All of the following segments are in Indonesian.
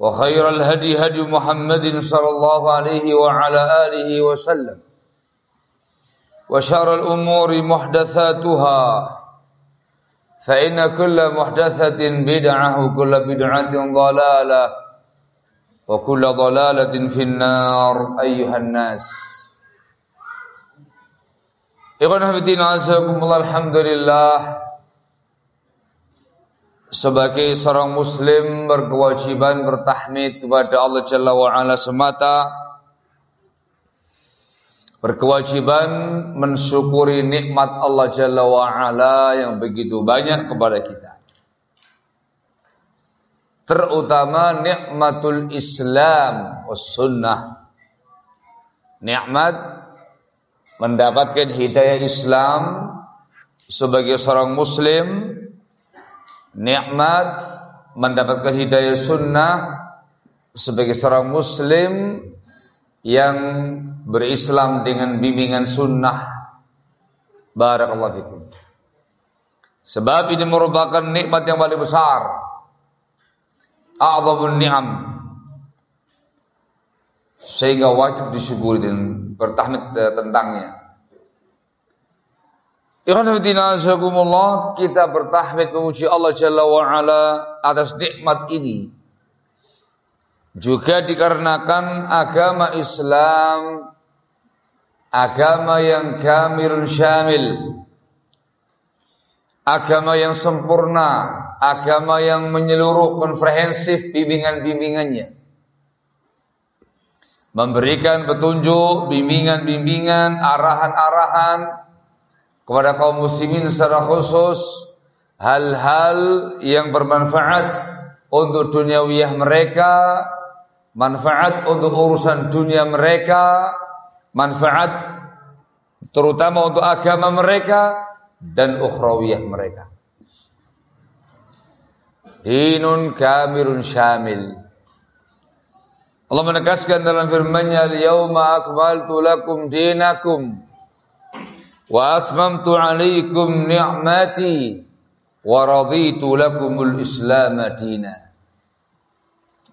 وخير الهدي هدي محمد صلى الله عليه وعلى آله وسلم. وشر الأمور محدثاتها فإن كل محدثة بدعة وكل بدعة ضلالة وكل ضلالة في النار أيها الناس. إخوانا في الدين عزكم الله الحمد لله. Sebagai seorang muslim berkewajiban bertahmid kepada Allah Jalla wa ala semata berkewajiban mensyukuri nikmat Allah Jalla wa ala yang begitu banyak kepada kita. Terutama nikmatul Islam was sunnah. Nikmat mendapatkan hidayah Islam sebagai seorang muslim nikmat mendapatkan hidayah sunnah sebagai seorang muslim yang berislam dengan bimbingan sunnah. Barakallahu fikum. Sebab ini merupakan nikmat yang paling besar. A'zamun ni'am. Sehingga wajib disyukuri dan bertahmid tentangnya kita bertahmid memuji Allah Jalla wa ala atas nikmat ini. Juga dikarenakan agama Islam agama yang kamilun syamil. Agama yang sempurna, agama yang menyeluruh komprehensif bimbingan-bimbingannya. Memberikan petunjuk, bimbingan-bimbingan, arahan-arahan kepada kaum muslimin secara khusus hal-hal yang bermanfaat untuk duniawiyah mereka, manfaat untuk urusan dunia mereka, manfaat terutama untuk agama mereka dan ukhrawiyah mereka. Dinun kamilun syamil. Allah menegaskan dalam firman-Nya, "Al-yauma akmaltu lakum dinakum." Wa atmamtu alaikum ni'mati wa raditu lakumul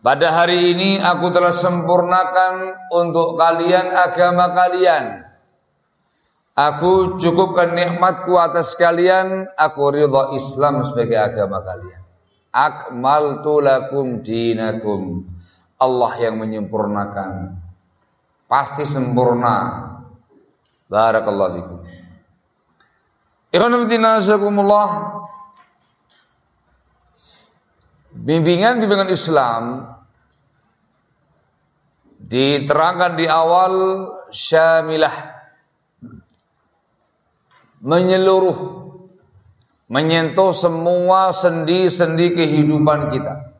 Pada hari ini aku telah sempurnakan untuk kalian agama kalian. Aku cukupkan nikmatku atas kalian, aku ridha Islam sebagai agama kalian. Akmaltu lakum dinakum. Allah yang menyempurnakan. Pasti sempurna. Barakallahu fikum. Bimbingan-bimbingan Islam diterangkan di awal syamilah. Menyeluruh menyentuh semua sendi-sendi kehidupan kita.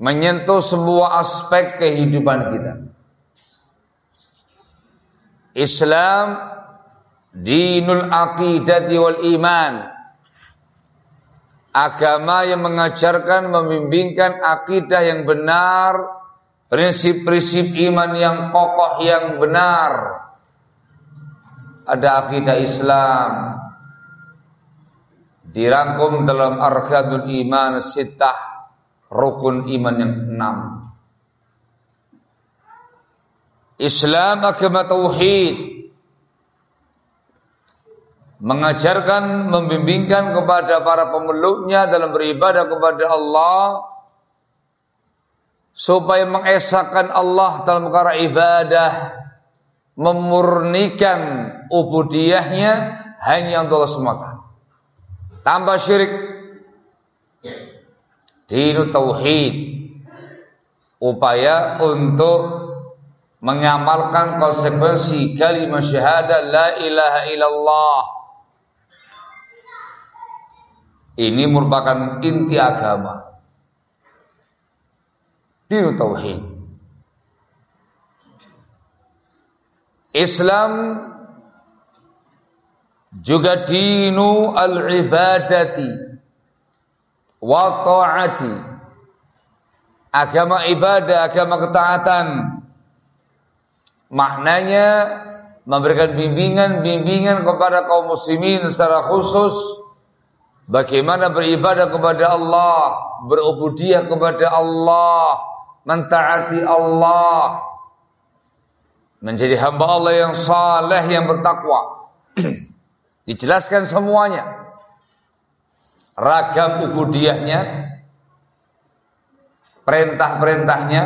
Menyentuh semua aspek kehidupan kita. Islam dinul aqidati wal iman. Agama yang mengajarkan membimbingkan akidah yang benar prinsip-prinsip iman yang kokoh yang benar. Ada akidah Islam. Dirangkum dalam arkanul iman sitah rukun iman yang enam. Islam agama tauhid mengajarkan membimbingkan kepada para pemeluknya dalam beribadah kepada Allah supaya mengesahkan Allah dalam perkara ibadah memurnikan ubudiyahnya hanya untuk Allah semata. Tanpa syirik. Dinu tauhid. Upaya untuk mengamalkan konsekuensi kalimat syahadat la ilaha illallah ini merupakan inti agama dinu tauhid Islam juga dinu al-ibadati wa ta'ati. Agama ibadah, agama ketaatan. Maknanya memberikan bimbingan-bimbingan kepada kaum muslimin secara khusus bagaimana beribadah kepada Allah, berubudiyah kepada Allah, mentaati Allah, menjadi hamba Allah yang saleh yang bertakwa. Dijelaskan semuanya. Ragam ubudiyahnya, perintah-perintahnya,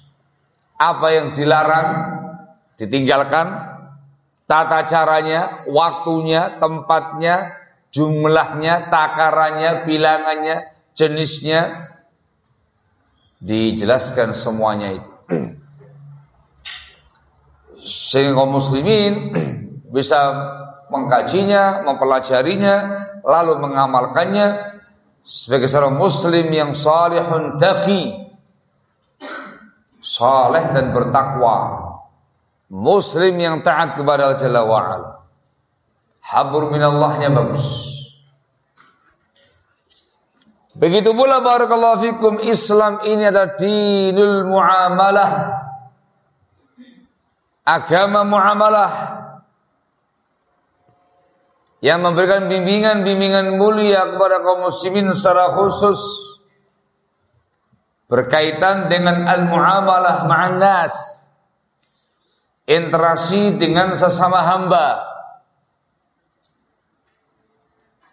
apa yang dilarang, ditinggalkan, tata caranya, waktunya, tempatnya, jumlahnya, takarannya, bilangannya, jenisnya, dijelaskan semuanya itu. Sehingga kaum muslimin bisa mengkajinya, mempelajarinya, lalu mengamalkannya. Sebagai seorang muslim yang salihun taqi saleh dan bertakwa. Muslim yang taat kepada Allah Jalla wa'ala habur minallahnya bagus. Begitu pula barakallahu fikum Islam ini adalah dinul muamalah. Agama muamalah. Yang memberikan bimbingan-bimbingan mulia kepada kaum muslimin secara khusus. Berkaitan dengan al-muamalah ma'an nas interaksi dengan sesama hamba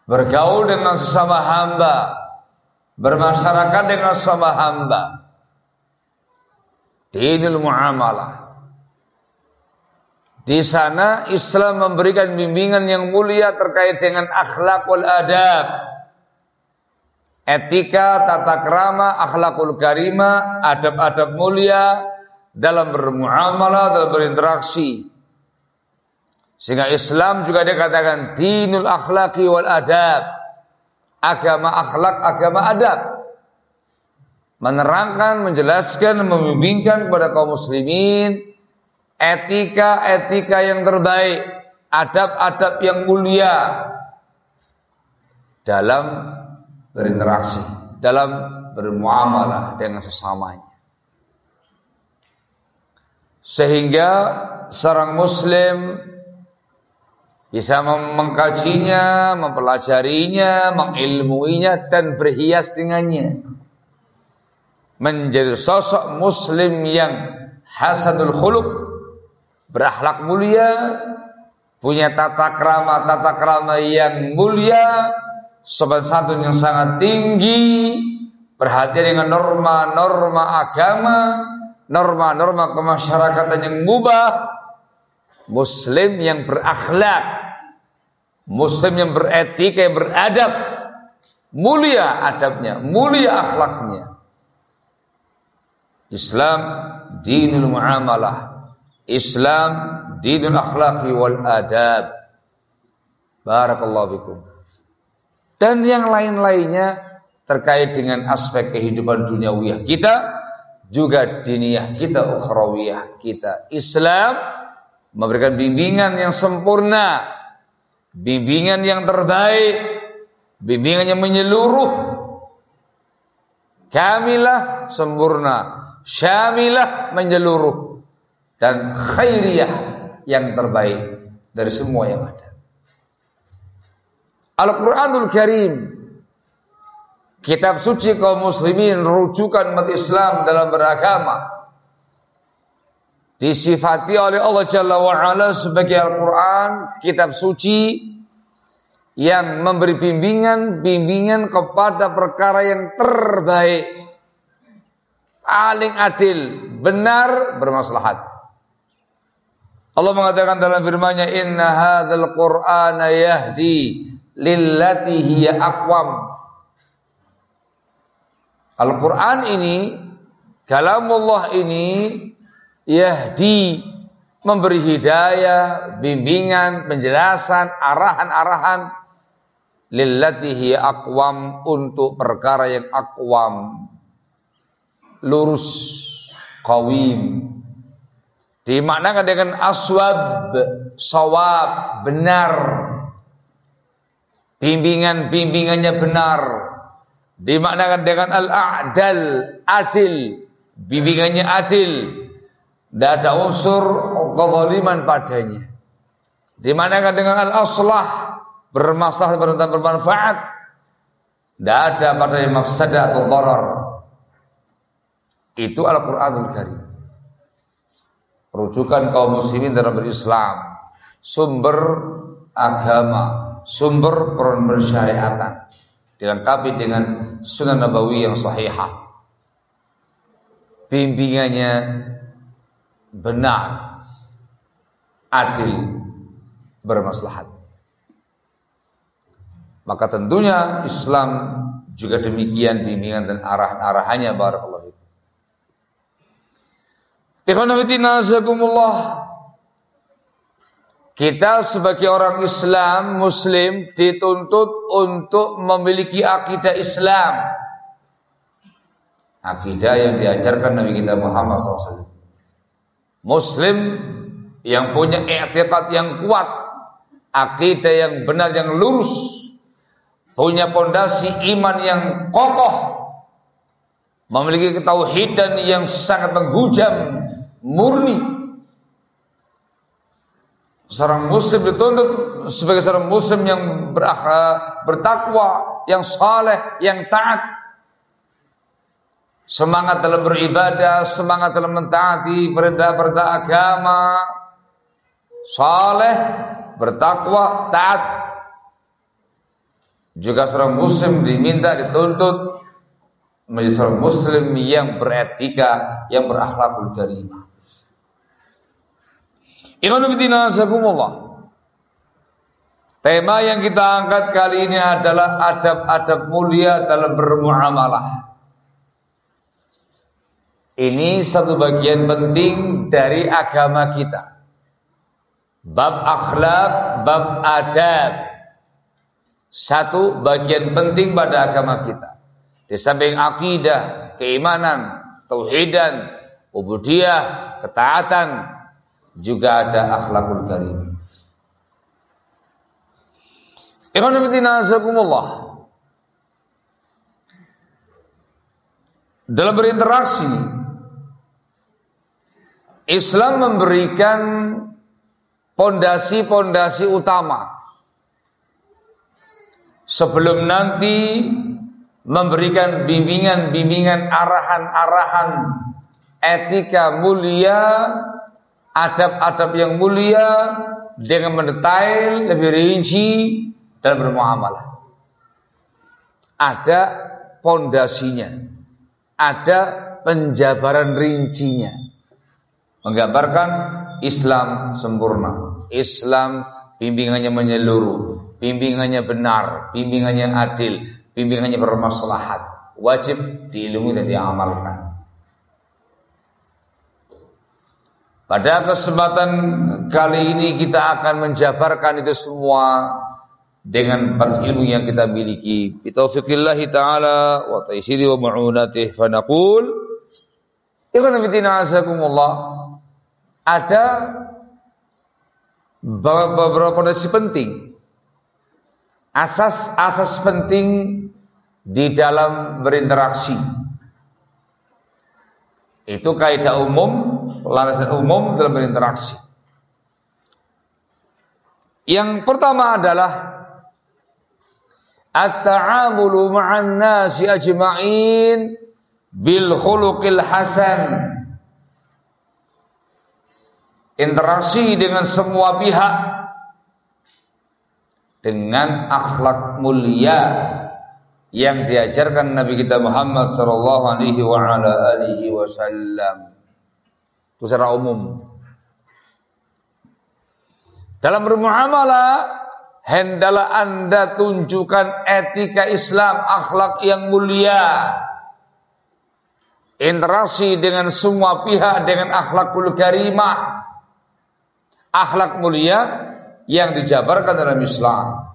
bergaul dengan sesama hamba bermasyarakat dengan sesama hamba dinul muamalah di sana Islam memberikan bimbingan yang mulia terkait dengan akhlakul adab. Etika, tata krama, akhlakul karima, adab-adab mulia dalam bermuamalah, dalam berinteraksi. Sehingga Islam juga dikatakan dinul akhlaki wal adab. Agama akhlak, agama adab. Menerangkan, menjelaskan, membimbingkan kepada kaum muslimin etika-etika yang terbaik, adab-adab yang mulia dalam berinteraksi, dalam bermuamalah dengan sesamanya. Sehingga seorang muslim bisa mengkajinya, mempelajarinya, mengilmuinya dan berhias dengannya. Menjadi sosok muslim yang hasanul khuluq berakhlak mulia, punya tata krama tata krama yang mulia, sopan santun yang sangat tinggi, perhatian dengan norma-norma agama, norma-norma kemasyarakatan yang mubah, muslim yang berakhlak, muslim yang beretika, yang beradab, mulia adabnya, mulia akhlaknya. Islam dinul muamalah Islam dinul akhlaqi wal adab. Barakallahu fikum. Dan yang lain-lainnya terkait dengan aspek kehidupan duniawiyah kita juga diniyah kita ukhrawiyah kita. Islam memberikan bimbingan yang sempurna, bimbingan yang terbaik, bimbingan yang menyeluruh, kamilah sempurna, syamilah menyeluruh. Dan khairiyah yang terbaik dari semua yang ada. Al-Quranul Karim. Kitab suci kaum muslimin Rujukan umat Islam dalam beragama Disifati oleh Allah Jalla wa'ala sebagai Al-Quran Kitab suci Yang memberi bimbingan Bimbingan kepada perkara yang terbaik Paling adil Benar bermaslahat Allah mengatakan dalam firman-Nya Inna hadzal Qur'ana yahdi lillati hiya aqwam. Al-Qur'an ini kalamullah ini yahdi memberi hidayah, bimbingan, penjelasan, arahan-arahan. Lillati hiya aqwam untuk perkara yang aqwam. Lurus, qawim. Dimaknakan dengan aswab, sawab, benar. Bimbingan-bimbingannya benar. Dimaknakan dengan al-a'dal adil. Bimbingannya adil tidak ada unsur kezaliman padanya. Dimaknakan dengan al-aslah bermasalah dan bermanfaat tidak ada padanya mafsadah atau darar. Itu Al-Quranul Karim. Rujukan kaum muslimin dalam berislam. Sumber agama sumber persyariatan. Dilengkapi dengan sunan nabawi yang sahihah. Bimbingannya benar adil bermaslahat maka tentunya Islam juga demikian bimbingan dan arah-arahannya barakallahu fikum. Ikhwan kita sebagai orang Islam, Muslim dituntut untuk memiliki akidah Islam. Akidah yang diajarkan Nabi kita Muhammad SAW. Muslim yang punya i'tiqad yang kuat, akidah yang benar yang lurus, punya pondasi iman yang kokoh, memiliki ketauhidan yang sangat menghujam, murni, Seorang muslim dituntut sebagai seorang muslim yang berakhlak, bertakwa, yang saleh, yang taat. Semangat dalam beribadah, semangat dalam mentaati perintah-perintah agama. Saleh, bertakwa, taat. Juga seorang muslim diminta dituntut menjadi seorang muslim yang beretika, yang berakhlakul karimah. Tema yang kita angkat kali ini adalah adab-adab mulia dalam bermuamalah. Ini satu bagian penting dari agama kita. Bab akhlak, bab adab. Satu bagian penting pada agama kita. Di samping akidah, keimanan, tauhidan, ubudiyah, ketaatan, juga ada akhlakul karim. Dalam berinteraksi Islam memberikan pondasi-pondasi utama sebelum nanti memberikan bimbingan-bimbingan arahan-arahan etika mulia adab-adab yang mulia dengan mendetail lebih rinci dalam bermuamalah. Ada pondasinya, ada penjabaran rincinya. Menggambarkan Islam sempurna, Islam bimbingannya menyeluruh, bimbingannya benar, bimbingannya adil, bimbingannya bermaslahat, wajib diilmu dan diamalkan. Pada kesempatan kali ini kita akan menjabarkan itu semua dengan ilmu yang kita miliki. Bitaufiqillah taala wa taysiri wa ma'unatih fa naqul Ikhwan fillah ada beberapa kondisi penting asas-asas penting di dalam berinteraksi itu kaidah umum landasan umum dalam berinteraksi. Yang pertama adalah at-ta'amulu ma'an nasi ajma'in bil khuluqil hasan. Interaksi dengan semua pihak dengan akhlak mulia yang diajarkan Nabi kita Muhammad sallallahu alaihi wasallam. Itu secara umum. Dalam bermuamalah, hendaklah Anda tunjukkan etika Islam, akhlak yang mulia. Interaksi dengan semua pihak dengan akhlakul karimah. Akhlak mulia yang dijabarkan dalam Islam.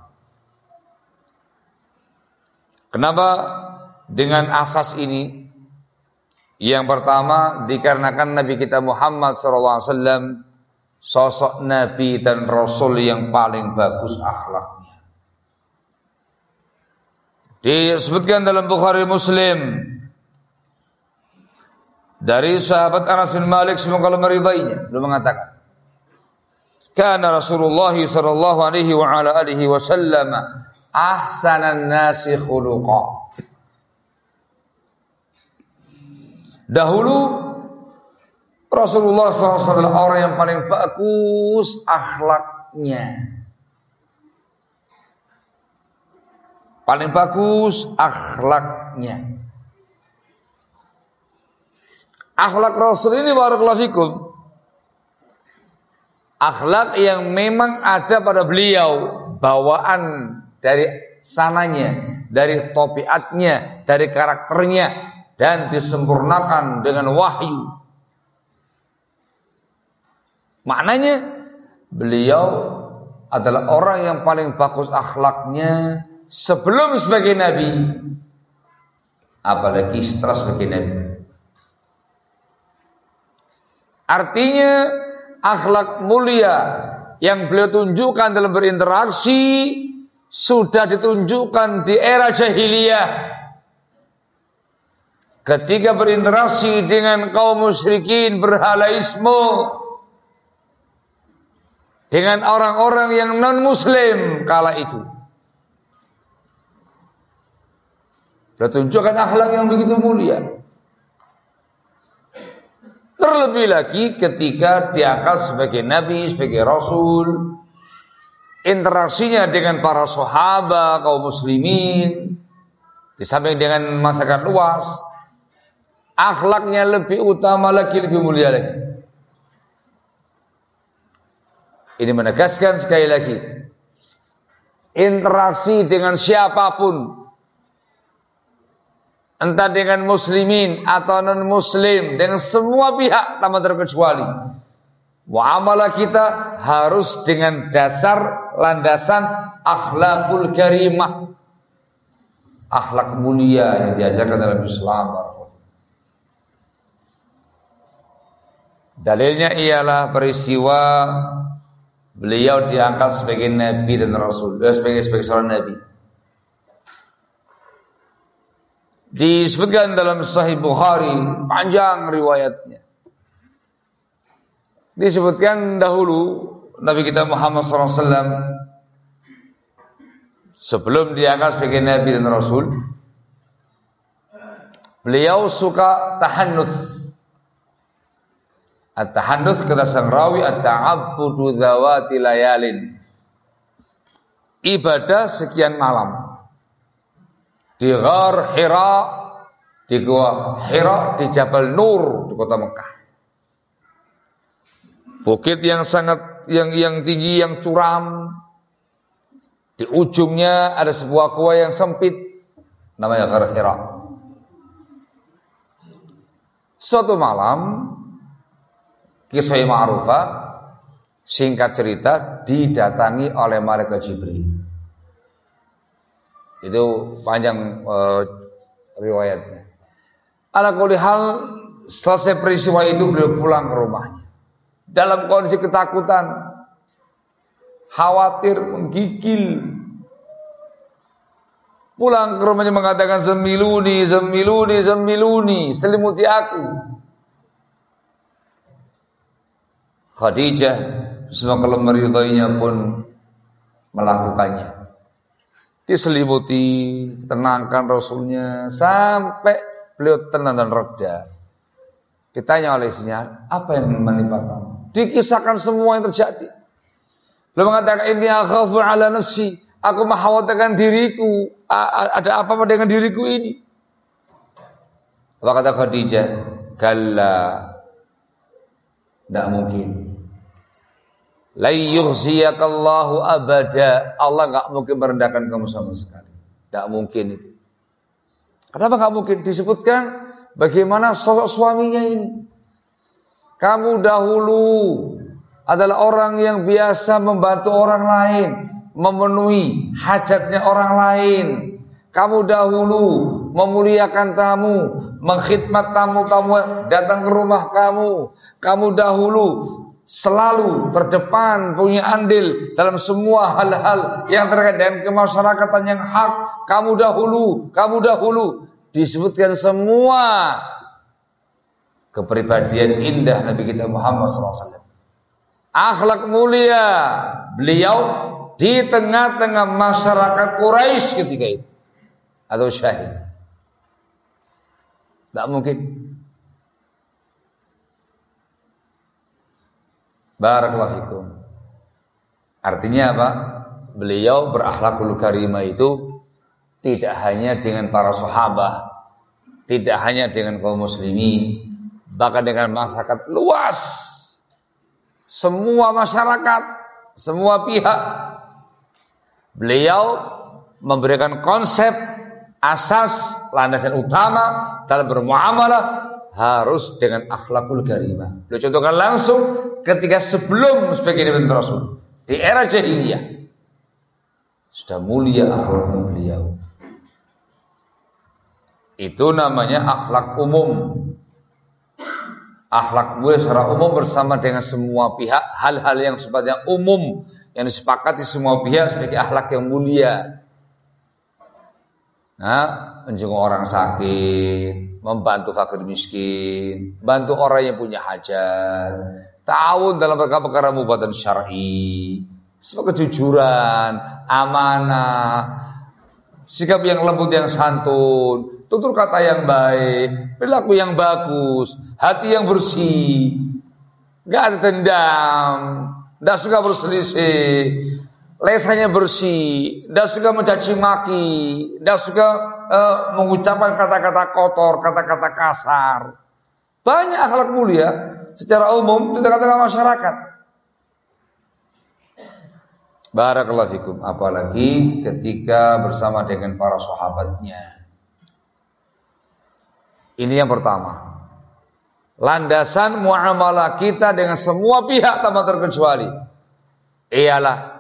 Kenapa dengan asas ini yang pertama dikarenakan Nabi kita Muhammad SAW sosok Nabi dan Rasul yang paling bagus akhlaknya. Disebutkan dalam Bukhari Muslim dari sahabat Anas bin Malik semoga Allah meridainya beliau mengatakan Kana Rasulullah sallallahu alaihi wa ala alihi wasallam ahsanan nasi khuluqa Dahulu Rasulullah SAW adalah orang yang paling bagus akhlaknya. Paling bagus akhlaknya. Akhlak Rasul ini barakallahu fikum. Akhlak yang memang ada pada beliau, bawaan dari sananya, dari topiatnya, dari karakternya, dan disempurnakan dengan wahyu. Maknanya beliau adalah orang yang paling bagus akhlaknya sebelum sebagai nabi apalagi setelah sebagai nabi. Artinya akhlak mulia yang beliau tunjukkan dalam berinteraksi sudah ditunjukkan di era jahiliyah. Ketika berinteraksi dengan kaum musyrikin berhalaisme dengan orang-orang yang non muslim kala itu. Bertunjukkan akhlak yang begitu mulia Terlebih lagi ketika diangkat sebagai nabi, sebagai rasul. Interaksinya dengan para sahabat, kaum muslimin. Di samping dengan masyarakat luas. Akhlaknya lebih utama lagi, lebih mulia lagi. Ini menegaskan sekali lagi. Interaksi dengan siapa pun entah dengan muslimin atau non muslim dengan semua pihak tanpa terkecuali. Muamalah kita harus dengan dasar landasan akhlakul karimah. Akhlak mulia yang diajarkan dalam Islam. Dalilnya ialah peristiwa beliau diangkat sebagai nabi dan rasul, eh, sebagai sebagai seorang nabi. Disebutkan dalam Sahih Bukhari panjang riwayatnya. Disebutkan dahulu Nabi kita Muhammad SAW sebelum diangkat sebagai nabi dan rasul, beliau suka tahannuth At-tahannus kata sang rawi at-ta'abbudu dzawati layalin. Ibadah sekian malam. Di Ghar Hira, di Gua Hira, di Jabal Nur, di kota Mekah. Bukit yang sangat yang yang tinggi yang curam. Di ujungnya ada sebuah gua yang sempit namanya Ghar Hira. Suatu malam kisah ma'rufah singkat cerita didatangi oleh malaikat Jibril. Itu panjang uh, riwayatnya. Ala hal selesai peristiwa itu beliau pulang ke rumahnya. Dalam kondisi ketakutan, khawatir, menggigil. Pulang ke rumahnya mengatakan semiluni, semiluni, semiluni, selimuti aku. Khadijah semoga Allah meridainya pun melakukannya diselimuti, tenangkan Rasulnya sampai beliau tenang dan reda. Ditanya oleh istrinya, apa yang menimpa kamu? Dikisahkan semua yang terjadi. Beliau mengatakan ini akhafu ala nafsi. Aku mengkhawatirkan diriku. Ada apa-apa dengan diriku ini? Apa kata Khadijah? Kalla. Tidak mungkin. La abada. Allah nggak mungkin merendahkan kamu sama sekali. Tidak mungkin itu. Kenapa nggak mungkin? Disebutkan bagaimana sosok suaminya ini. Kamu dahulu adalah orang yang biasa membantu orang lain, memenuhi hajatnya orang lain. Kamu dahulu memuliakan tamu, mengkhidmat tamu kamu datang ke rumah kamu. Kamu dahulu selalu terdepan punya andil dalam semua hal-hal yang terkait dengan kemasyarakatan yang hak. Kamu dahulu kamu dahulu. Disebutkan semua kepribadian indah Nabi kita Muhammad SAW akhlak mulia beliau di tengah-tengah masyarakat Quraisy ketika itu. Atau syahid. Tidak mungkin Barakallahu fikum. Artinya apa? Beliau berakhlakul karimah itu tidak hanya dengan para sahabat, tidak hanya dengan kaum muslimin, bahkan dengan masyarakat luas. Semua masyarakat, semua pihak. Beliau memberikan konsep asas landasan utama dalam bermuamalah harus dengan akhlakul karimah. Beliau contohkan langsung ketika sebelum sebagai Nabi Rasul di era jahiliyah sudah mulia akhlaknya beliau. Itu namanya akhlak umum. Akhlak gue secara umum bersama dengan semua pihak hal-hal yang sifatnya umum yang disepakati semua pihak sebagai akhlak yang mulia. Nah, menjenguk orang sakit, membantu fakir miskin, bantu orang yang punya hajat, tahun dalam perkara-perkara mubatan syar'i, sebagai kejujuran, amanah, sikap yang lembut yang santun, tutur kata yang baik, perilaku yang bagus, hati yang bersih, gak ada dendam, gak suka berselisih, lesanya bersih, tidak suka mencaci maki, tidak suka uh, mengucapkan kata-kata kotor, kata-kata kasar. Banyak akhlak mulia secara umum di tengah-tengah masyarakat. Barakallahu fikum. Apalagi ketika bersama dengan para sahabatnya. Ini yang pertama. Landasan muamalah kita dengan semua pihak tanpa terkecuali ialah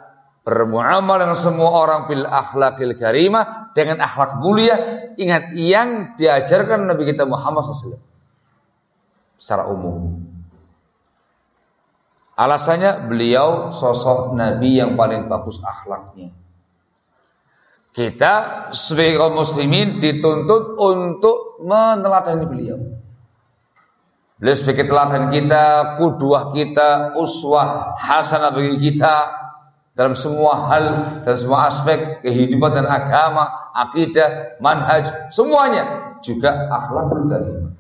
bermuamal dengan semua orang bil akhlakil karimah dengan akhlak mulia. Ingat yang diajarkan Nabi kita Muhammad SAW secara umum. Alasannya beliau sosok Nabi yang paling bagus akhlaknya. Kita sebagai kaum muslimin dituntut untuk meneladani beliau. Beliau sebagai teladan kita kuduah kita uswah hasanah bagi kita dalam semua hal dan semua aspek kehidupan dan agama, akidah, manhaj, semuanya juga akhlakul karimah.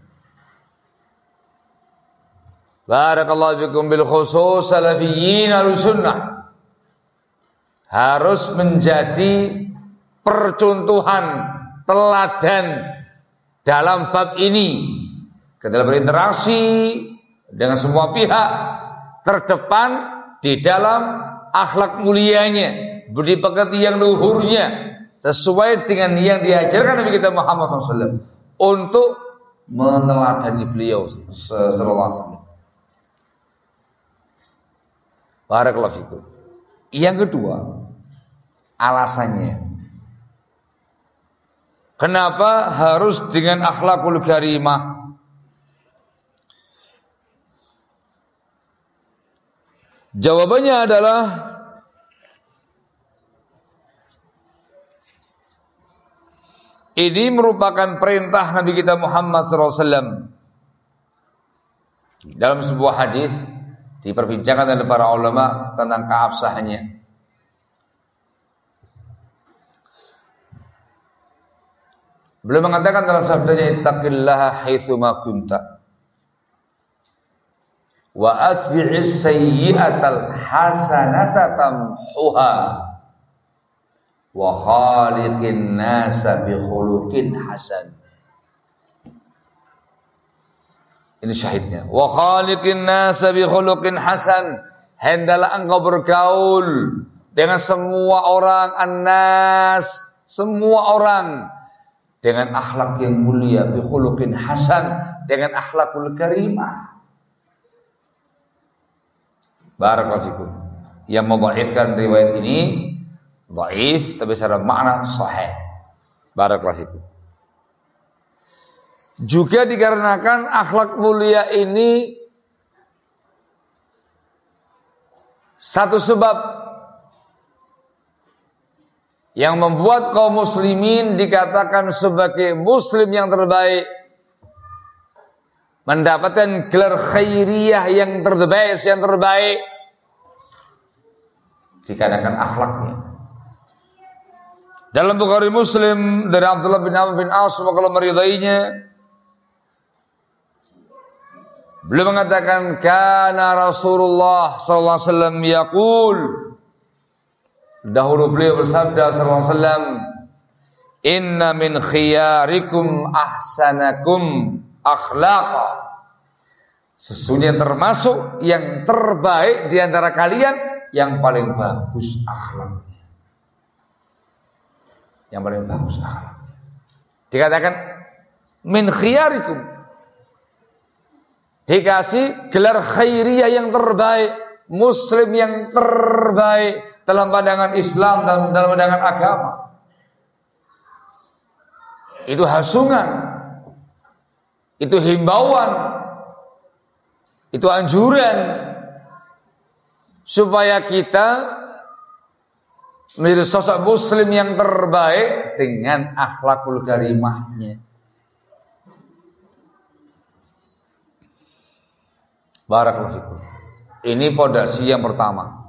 Barakallahu bikum bil khusus salafiyyin al-sunnah. Harus menjadi percontohan teladan dalam bab ini dalam berinteraksi dengan semua pihak terdepan di dalam akhlak mulianya, budi pekerti yang luhurnya, sesuai dengan yang diajarkan Nabi kita Muhammad SAW untuk meneladani beliau sallallahu alaihi wasallam. Barakallahu. Yang kedua, alasannya. Kenapa harus dengan akhlakul karimah? Jawabannya adalah ini merupakan perintah Nabi kita Muhammad SAW dalam sebuah hadis diperbincangkan oleh para ulama tentang keabsahannya. Beliau mengatakan dalam sabdanya ittaqillaha haitsu ma kunta. Wa atbi'is sayyi'atal hasanata tamhuha. Wa khaliqin nasa bi khuluqin hasan. Ini syahidnya. Wa khaliqin nasa bi khuluqin hasan. Hendalah engkau bergaul dengan semua orang annas, semua orang dengan akhlak yang mulia bi khuluqin hasan dengan akhlakul karimah barakallahu yang mendhaifkan riwayat ini dhaif tapi secara makna sahih. Barakallahu juga dikarenakan akhlak mulia ini satu sebab yang membuat kaum muslimin dikatakan sebagai muslim yang terbaik mendapatkan gelar khairiyah yang terbaik yang terbaik. Dikarenakan akhlaknya. Dalam Bukhari Muslim dari Abdullah bin Amr bin As kalau meridainya. Beliau mengatakan kana Rasulullah sallallahu alaihi wasallam yaqul. Dahulu beliau bersabda sallallahu alaihi wasallam, "Inna min khiyarikum ahsanakum akhlaqa." Sesungguhnya termasuk yang terbaik di antara kalian yang paling bagus akhlaknya. Yang paling bagus akhlaknya. Dikatakan min khiyarikum. Dikasih gelar khairiyah yang terbaik, muslim yang terbaik, dalam pandangan Islam dan dalam pandangan agama. Itu hasungan. Itu himbauan. Itu anjuran supaya kita menjadi sosok muslim yang terbaik dengan akhlakul karimahnya. Barakallahu Ini pondasi yang pertama.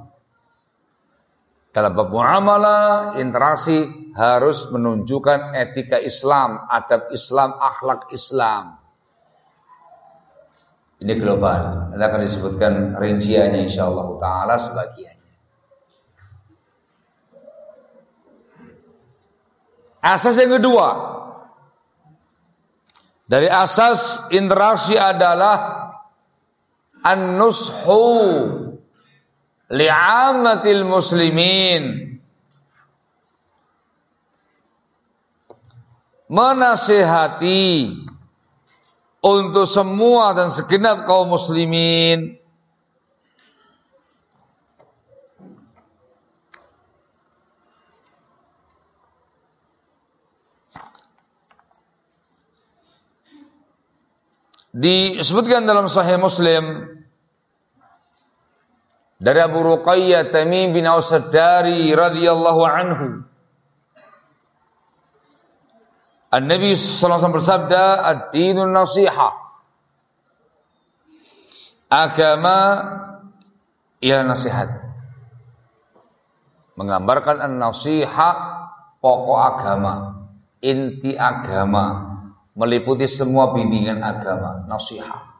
Dalam bab muamalah, interaksi harus menunjukkan etika Islam, adab Islam, akhlak Islam. Ini global. Nanti akan disebutkan rinciannya insyaallah taala sebagiannya. Asas yang kedua dari asas interaksi adalah an-nushu li'amatil muslimin menasihati untuk semua dan segenap kaum muslimin. Disebutkan dalam sahih Muslim. Dari Abu Ruqayyah Tamim bin Aus-Dari radhiyallahu anhu An-Nabi alaihi bersabda ad-dinun nasiha. Agama ialah nasihat. Menggambarkan an-nasiha pokok agama inti agama meliputi semua bimbingan agama nasihat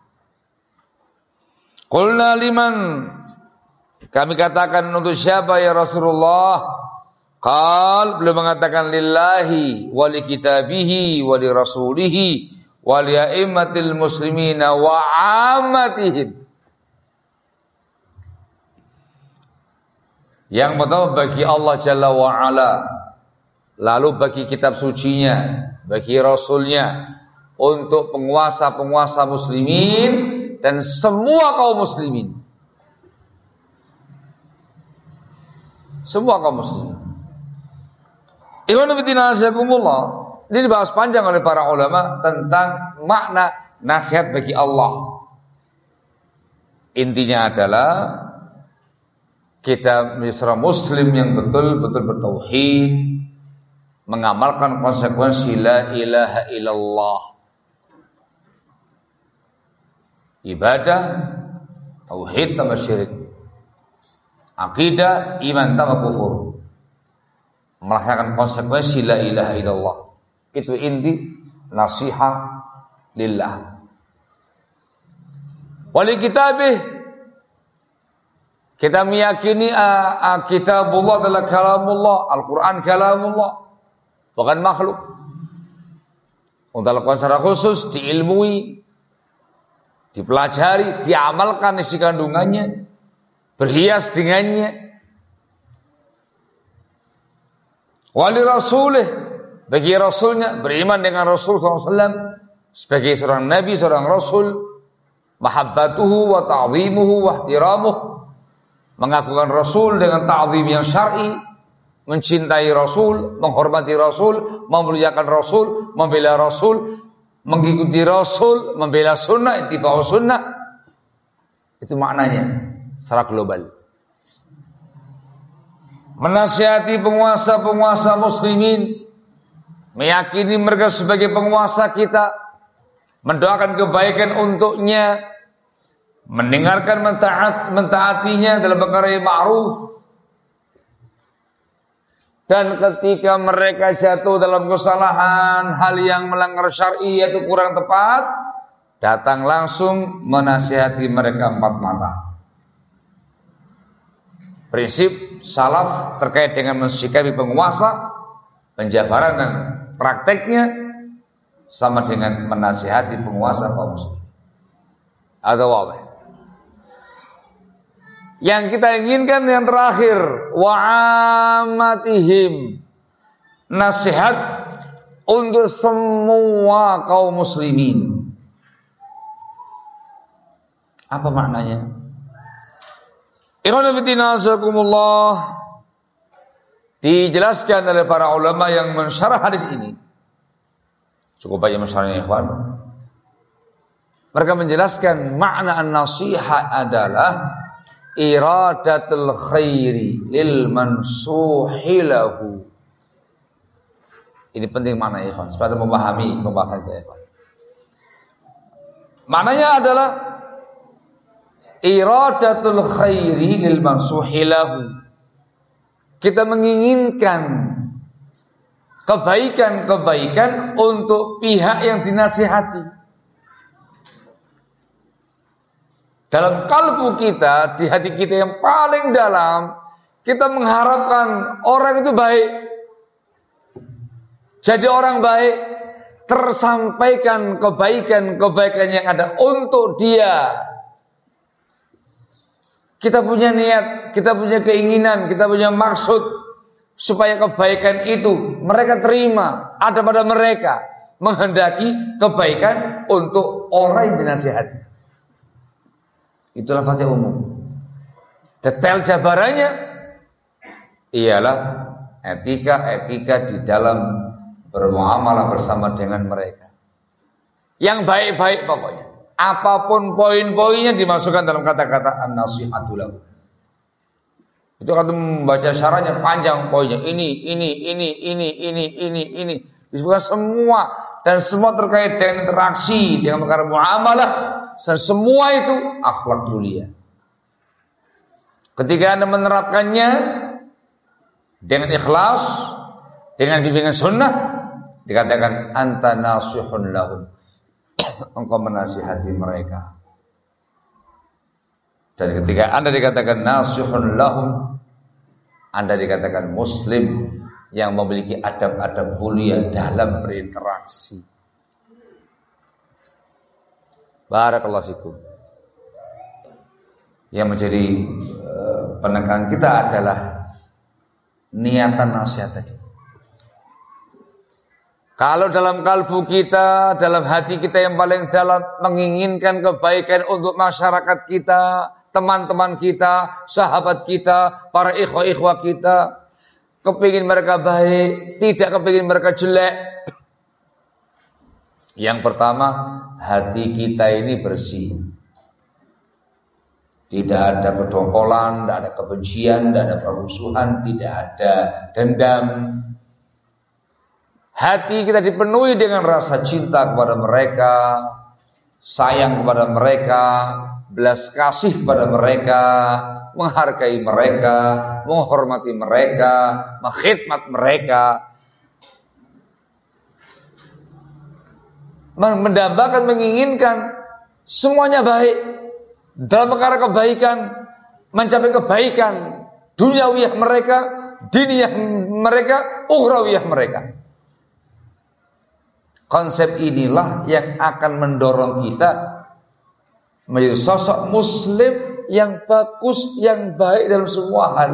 Qulna liman? Kami katakan untuk siapa ya Rasulullah? Qal beliau mengatakan lillahi wa li kitabihi wa li rasulihi wa li a'immatil muslimina wa ammatihim. Yang pertama bagi Allah Jalla wa ala. Lalu bagi kitab sucinya, bagi rasulnya untuk penguasa-penguasa muslimin dan semua kaum muslimin. semua kaum muslimin. Fillah ini dibahas panjang oleh para ulama tentang makna nasihat bagi Allah. Intinya adalah kita menjadi muslim yang betul-betul bertauhid, mengamalkan konsekuensi la ilaha illallah. Ibadah, tauhid tambah syirik. Akidah, iman tambah kufur. Melaksanakan konsekuensi la ilaha illallah. Itu inti nasihat lillah. Wali kitabih kita meyakini uh, kitabullah adalah kalamullah, Al-Quran kalamullah, bukan makhluk. Untuk lakukan secara khusus, diilmui, dipelajari, diamalkan isi kandungannya, berhias dengannya. Wali rasulih, bagi rasulnya, beriman dengan Rasul SAW, sebagai seorang nabi, seorang rasul, mahabbatuhu wa ta'zimuhu wa ihtiramuhu, mengakukan Rasul dengan ta'zim yang syar'i, mencintai Rasul, menghormati Rasul, memuliakan Rasul, membela Rasul, mengikuti Rasul, membela sunnah, intibahu sunnah. Itu maknanya secara global. Menasihati penguasa-penguasa muslimin, meyakini mereka sebagai penguasa kita, mendoakan kebaikan untuknya, mendengarkan mentaat mentaatinya dalam perkara yang ma'ruf. Dan ketika mereka jatuh dalam kesalahan hal yang melanggar syar'i yaitu kurang tepat datang langsung menasihati mereka empat mata prinsip salaf terkait dengan mensikapi penguasa penjabaran dan prakteknya sama dengan menasihati penguasa kaum muslim atau wabah yang kita inginkan yang terakhir wa'amatihim nasihat untuk semua kaum muslimin. Apa maknanya? Ikhwan dijelaskan oleh para ulama yang mensyarah hadis ini. Cukup banyak mensyarahnya ikhwan. Mereka menjelaskan makna an-nasihat adalah iradatul khairi lil mansuhi lahu. Ini penting mana ya, supaya memahami pembahasan ya, Maknanya adalah iradatul khairi lil mansuhi lahu. Kita menginginkan kebaikan-kebaikan untuk pihak yang dinasihati. Dalam kalbu kita, di hati kita yang paling dalam, kita mengharapkan orang itu baik. Jadi orang baik, tersampaikan kebaikan-kebaikan yang ada untuk dia. Kita punya niat, kita punya keinginan, kita punya maksud supaya kebaikan itu mereka terima, ada pada mereka, menghendaki kebaikan untuk orang yang dinasihati. Itulah fatih umum. Detail jabarannya ialah etika-etika di dalam bermuamalah bersama dengan mereka. Yang baik-baik pokoknya. Apa pun poin-poinnya dimasukkan dalam kata-kata an-nasihatulah. Itu kalau membaca syaratnya panjang poinnya. Ini, ini, ini, ini, ini, ini, ini. Disebutkan semua dan semua terkait dengan interaksi dengan perkara muamalah dan semua itu akhlak mulia. Ketika Anda menerapkannya dengan ikhlas, dengan bimbingan sunnah, dikatakan anta nasihun lahum. Engkau menasihati mereka. Dan ketika Anda dikatakan nasihun lahum, Anda dikatakan muslim yang memiliki adab-adab mulia dalam berinteraksi. Barakallahu fikum. Yang menjadi uh, penekan kita adalah niatan nasihat tadi. Kalau dalam kalbu kita, dalam hati kita yang paling dalam menginginkan kebaikan untuk masyarakat kita, teman-teman kita, sahabat kita, para ikhwah-ikhwah kita. Kepingin mereka baik, tidak kepingin mereka jelek. Yang pertama, hati kita ini bersih. Tidak ada kedongkolan, tidak ada kebencian, tidak ada permusuhan, tidak ada dendam. Hati kita dipenuhi dengan rasa cinta kepada mereka, sayang kepada mereka, belas kasih kepada mereka, menghargai mereka, menghormati mereka, mengkhidmat mereka. Mendambakan, menginginkan semuanya baik dalam perkara kebaikan, mencapai kebaikan duniawiyah mereka, diniyah mereka, ukhrawiyah mereka. Konsep inilah yang akan mendorong kita menjadi sosok muslim yang bagus, yang baik dalam semua hal.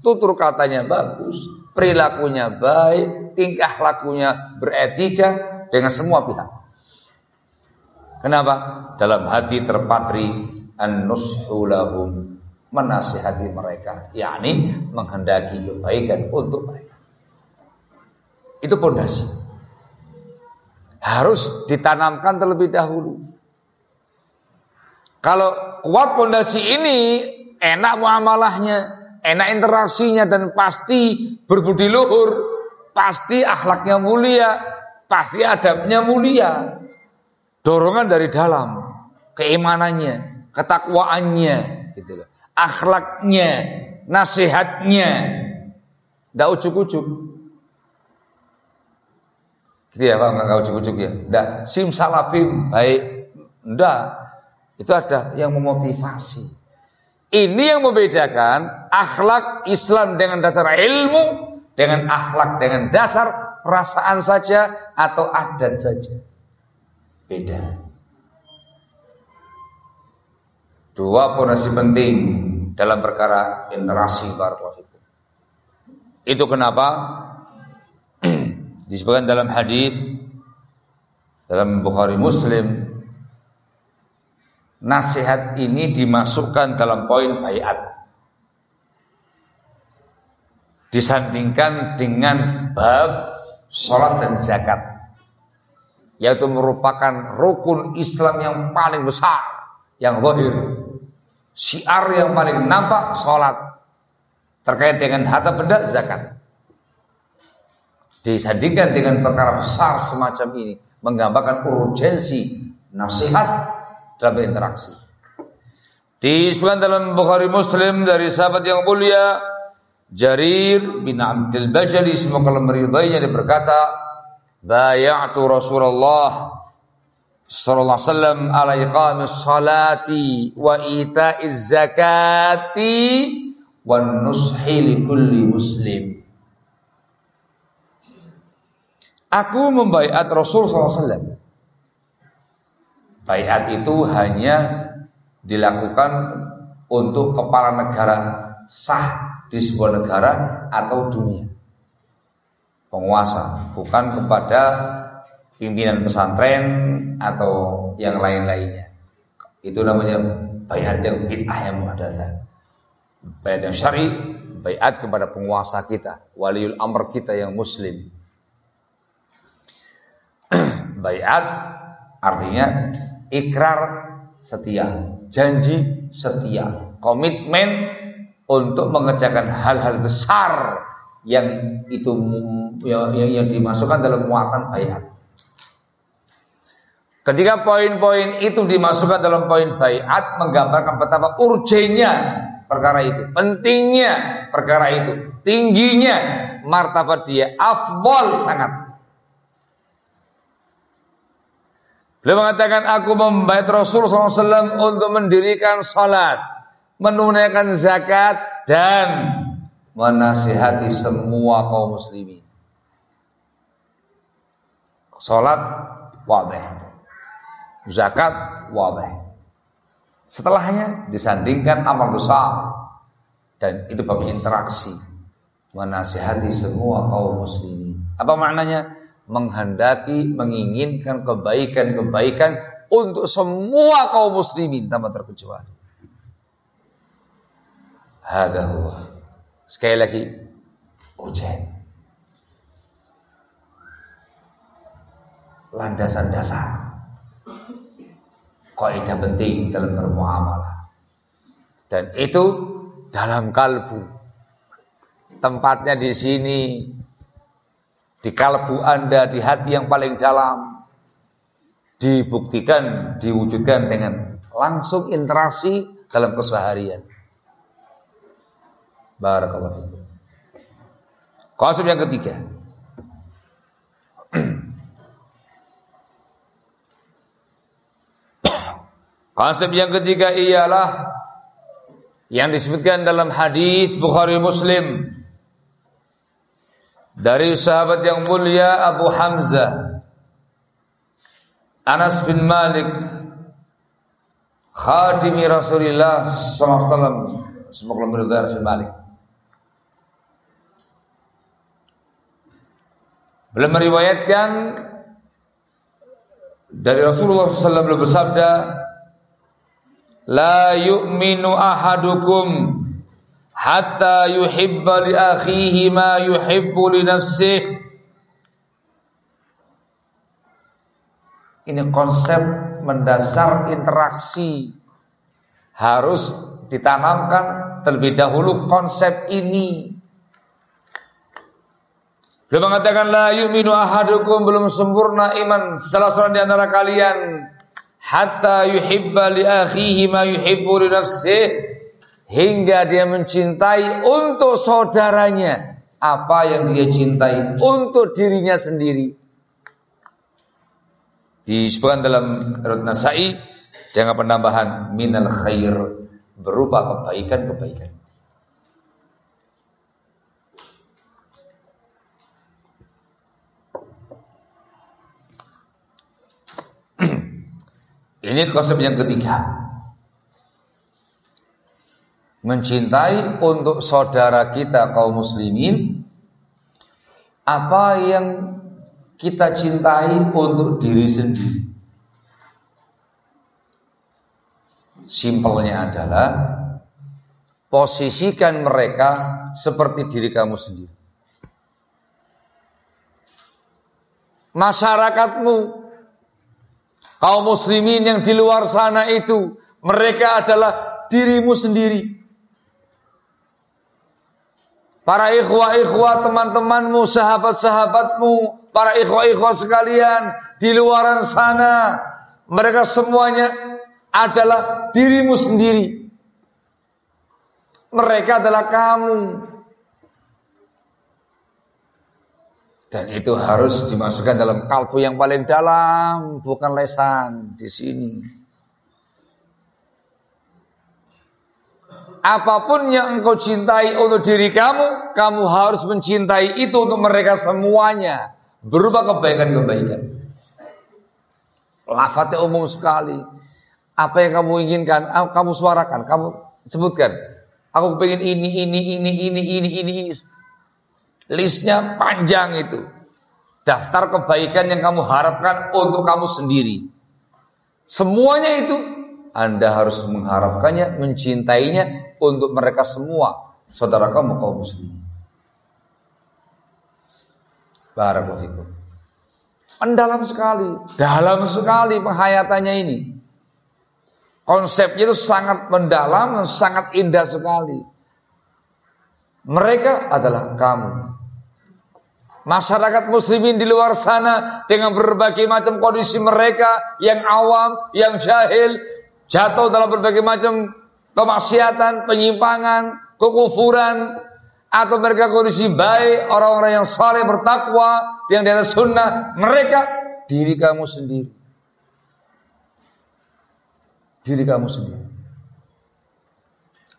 Tutur katanya bagus, perilakunya baik, tingkah lakunya beretika dengan semua pihak. Kenapa? Dalam hati terpatri an-nushu lahum menasihati mereka, yakni menghendaki kebaikan untuk mereka. Itu pondasi harus ditanamkan terlebih dahulu. Kalau kuat pondasi ini, enak muamalahnya, enak interaksinya dan pasti berbudi luhur, pasti akhlaknya mulia, pasti adabnya mulia. Dorongan dari dalam, keimanannya, ketakwaannya, gitu loh. Akhlaknya, nasihatnya, tidak ujuk-ujuk. Gitu ya Pak, enggak ujuk-ujuk ya. Enggak, simsalabim baik. Enggak. Itu ada yang memotivasi. Ini yang membedakan akhlak Islam dengan dasar ilmu dengan akhlak dengan dasar perasaan saja atau adat saja. Beda. Dua fondasi penting dalam perkara interaksi barakallahu Itu kenapa disebutkan dalam hadis dalam Bukhari Muslim nasihat ini dimasukkan dalam poin bayat. Disandingkan dengan bab sholat dan zakat yaitu merupakan rukun Islam yang paling besar yang zahir. Syiar yang paling nampak sholat. Terkait dengan harta benda zakat disandingkan dengan perkara besar semacam ini menggambarkan urgensi nasihat dalam interaksi. Disebutkan dalam Bukhari Muslim dari sahabat yang mulia Jarir bin Abdul Bajali semoga Allah meridainya dia berkata bayatu Rasulullah sallallahu alaihi wasallam ala iqamis salati wa ita'iz zakati wan nushi li kulli muslim Aku membaiat Rasul SAW. Bayat itu hanya dilakukan untuk kepala negara sah di sebuah negara atau dunia. Penguasa, bukan kepada pimpinan pesantren atau yang lain-lainnya. Itu namanya bayat yang bid'ah yang muhdatsah. Bayat yang syar'i, bayat kepada penguasa kita, waliul amr kita yang muslim. Bayat artinya ikrar setia, janji setia, komitmen untuk mengerjakan hal-hal besar yang itu yang, yang, yang dimasukkan dalam muatan bayat. Ketika poin-poin itu dimasukkan dalam poin bayat menggambarkan betapa urgennya perkara itu, pentingnya perkara itu, tingginya martabat dia, afdol sangat. Beliau mengatakan aku membayar Rasulullah SAW untuk mendirikan salat, menunaikan zakat dan menasihati semua kaum muslimin. Salat wadih. Zakat wadih. Setelahnya disandingkan amal besar dan itu bagi interaksi menasihati semua kaum muslimin. Apa maknanya? Menghendaki, menginginkan kebaikan-kebaikan untuk semua kaum muslimin tanpa terkecuali. Hadahullah. Sekali lagi, urgen. Landasan dasar. Kaidah penting dalam bermuamalah. Dan itu dalam kalbu. Tempatnya di sini. Di kalbu Anda, di hati yang paling dalam. Dibuktikan, diwujudkan dengan langsung interaksi dalam keseharian. Barakallahu Konsep yang ketiga. Konsep yang ketiga ialah yang disebutkan dalam hadis Bukhari Muslim dari sahabat yang mulia Abu Hamzah Anas bin Malik khadimi Rasulullah wasallam. Semoga Anas bin Malik. Belum meriwayatkan dari Rasulullah SAW bersabda, La yu'minu ahadukum hatta yuhibba li akhihi ma yuhibbu li nafsihi. Ini konsep mendasar interaksi harus ditanamkan terlebih dahulu konsep ini. Beliau mengatakan la yu'minu ahadukum belum sempurna iman salah seorang di antara kalian hatta yuhibba li akhihi ma yuhibbu li nafsihi hingga dia mencintai untuk saudaranya apa yang dia cintai untuk dirinya sendiri. Disebutkan dalam Rut Nasai dengan penambahan minal khair berupa kebaikan-kebaikan. Ini konsep yang ketiga. Mencintai untuk saudara kita kaum muslimin apa yang kita cintai untuk diri sendiri. Simpelnya adalah posisikan mereka seperti diri kamu sendiri. Masyarakatmu Kaum muslimin yang di luar sana itu mereka adalah dirimu sendiri. Para ikhwah-ikhwah teman-temanmu, sahabat-sahabatmu, para ikhwah-ikhwah sekalian di luar sana, mereka semuanya adalah dirimu sendiri. Mereka adalah kamu. Dan itu harus dimasukkan dalam kalbu yang paling dalam, bukan lesan di sini. Apa pun yang engkau cintai untuk diri kamu, kamu harus mencintai itu untuk mereka semuanya. Berupa kebaikan-kebaikan. Lafaznya umum sekali. Apa yang kamu inginkan, ah, kamu suarakan, kamu sebutkan. Aku pengen ini, ini, ini, ini, ini, ini. Listnya panjang itu. Daftar kebaikan yang kamu harapkan untuk kamu sendiri. Semuanya itu Anda harus mengharapkannya, mencintainya untuk mereka semua. Saudara kamu kaum muslimin. Barakallahu Mendalam sekali, dalam sekali penghayatannya ini. Konsepnya itu sangat mendalam sangat indah sekali. Mereka adalah kamu. Masyarakat muslimin di luar sana dengan berbagai macam kondisi mereka yang awam, yang jahil, jatuh dalam berbagai macam kemaksiatan, penyimpangan, kekufuran, atau mereka kondisi baik, orang-orang yang saleh bertakwa, yang di atas sunnah, mereka diri kamu sendiri. Diri kamu sendiri.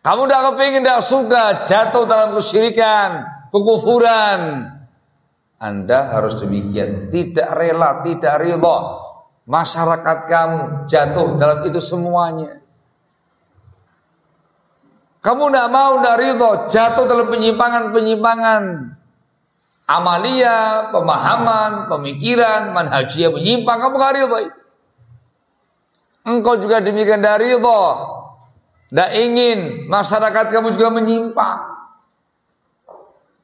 Kamu tidak kepingin, tidak suka jatuh dalam kesyirikan, kekufuran, anda harus demikian, tidak rela, tidak ridho. Masyarakat kamu jatuh dalam itu semuanya. Kamu tidak mau, tidak ridho, jatuh dalam penyimpangan-penyimpangan. Amalia, pemahaman, pemikiran, manhajiyah menyimpang, kamu tidak ridho itu. Engkau juga demikian dari ridho. Tidak ingin masyarakat kamu juga menyimpang.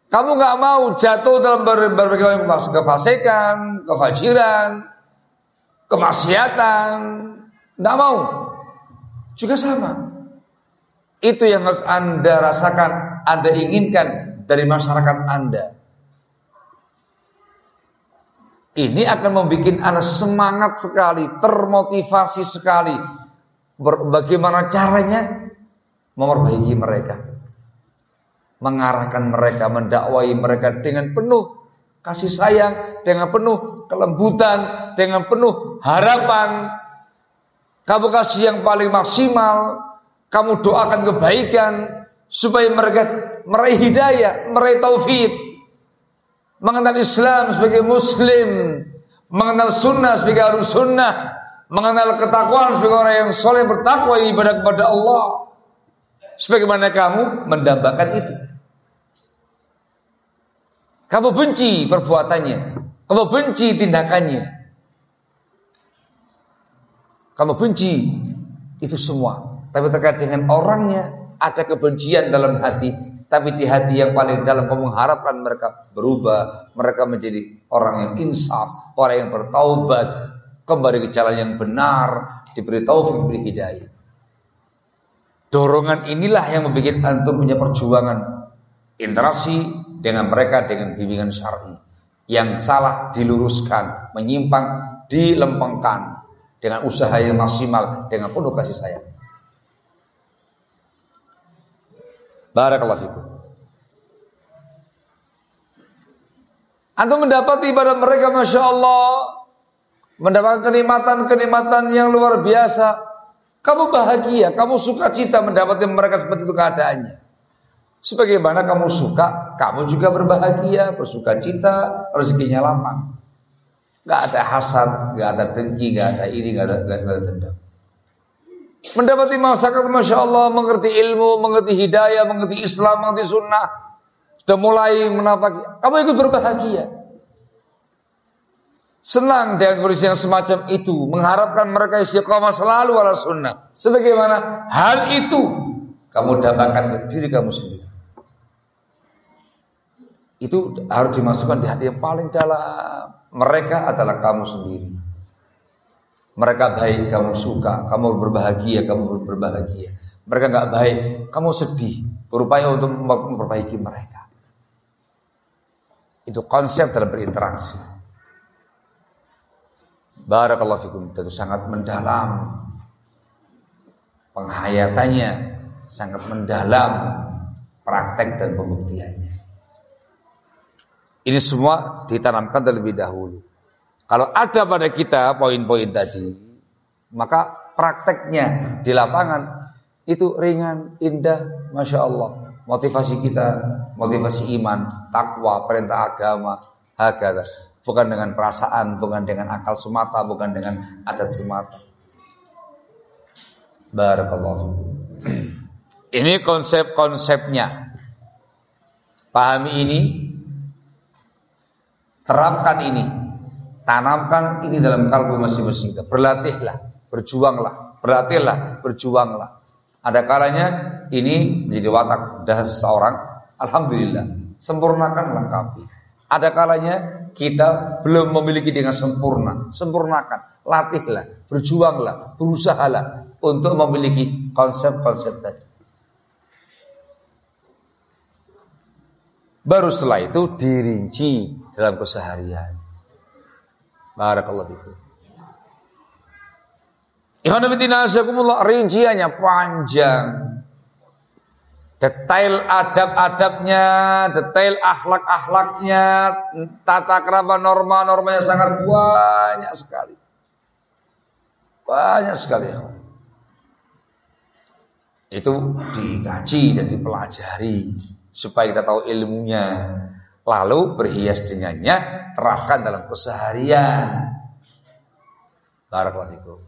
Kamu nggak mau jatuh dalam berbagai kefasikan, kefajiran, kemaksiatan. Tidak mau. Juga sama. Itu yang harus Anda rasakan, Anda inginkan dari masyarakat Anda. Ini akan membuat Anda semangat sekali, termotivasi sekali. Bagaimana caranya? Memperbaiki mereka. Mengarahkan mereka, mendakwai mereka dengan penuh kasih sayang, dengan penuh kelembutan, dengan penuh harapan. Kamu kasih yang paling maksimal, kamu doakan kebaikan supaya mereka meraih hidayah, meraih taufik, mengenal Islam sebagai muslim, mengenal sunnah sebagai harus sunnah, mengenal ketakwaan sebagai orang yang soleh bertakwa ibadah kepada Allah. Sebagaimana kamu mendambakan itu. Kamu benci perbuatannya, kamu benci tindakannya, kamu benci itu semua. Tapi terkait dengan orangnya ada kebencian dalam hati, tapi di hati yang paling dalam kamu mengharapkan mereka berubah, mereka menjadi orang yang insaf, orang yang bertaubat, kembali ke jalan yang benar, diberi taufik, diberi hidayah. Dorongan inilah yang membuat antum punya perjuangan interaksi dengan mereka dengan bimbingan syar'i. Yang salah diluruskan, menyimpang dilempengkan dengan usaha yang maksimal dengan penuh kasih sayang. Barakallahu fikum. Antum mendapati pada mereka Masya Allah Mendapatkan kenikmatan-kenikmatan yang luar biasa Kamu bahagia, kamu suka cita mendapati mereka seperti itu keadaannya Sebagaimana kamu suka, kamu juga berbahagia, bersuka cita, rezekinya lapang. Gak ada hasad, gak ada dengki, gak ada ini, gak ada, gak ada dendam. Mendapati masyarakat Masya Allah mengerti ilmu, mengerti hidayah, mengerti Islam, mengerti sunnah. Sudah mulai menapaki. Kamu ikut berbahagia. Senang dengan kondisi yang semacam itu. Mengharapkan mereka istiqamah selalu ala sunnah. Sebagaimana hal itu kamu dapatkan ke diri kamu sendiri itu harus dimasukkan di hati yang paling dalam. Mereka adalah kamu sendiri. Mereka baik, kamu suka, kamu berbahagia, kamu berbahagia. Mereka nggak baik, kamu sedih, berupaya untuk memperbaiki mereka. Itu konsep dalam berinteraksi. Barakallahu fikum itu sangat mendalam penghayatannya, sangat mendalam praktek dan pembuktiannya. Ini semua ditanamkan terlebih dahulu. Kalau ada pada kita poin-poin tadi, maka prakteknya di lapangan itu ringan, indah, masya Allah. Motivasi kita, motivasi iman, takwa, perintah agama, hakata. Bukan dengan perasaan, bukan dengan akal semata, bukan dengan adat semata. Barakallahu. Ini konsep-konsepnya. Pahami ini, Terapkan ini. Tanamkan ini dalam kalbu masing-masing kita. Berlatihlah, berjuanglah, berlatihlah, berjuanglah. Ada kalanya ini menjadi watak dasar seseorang. Alhamdulillah, sempurnakan lengkapi. Ada kalanya kita belum memiliki dengan sempurna. Sempurnakan, latihlah, berjuanglah, berusahalah untuk memiliki konsep-konsep tadi. Baru setelah itu dirinci dalam keseharian. Barakallahu fikum. Ikhwan fillah rinciannya panjang. Detail adab-adabnya, detail akhlak-akhlaknya, tata kerama norma-normanya sangat banyak sekali. Banyak sekali ya. Itu dikaji dan dipelajari supaya kita tahu ilmunya. Lalu berhias dengannya, terapkan dalam keseharian. Barakallahu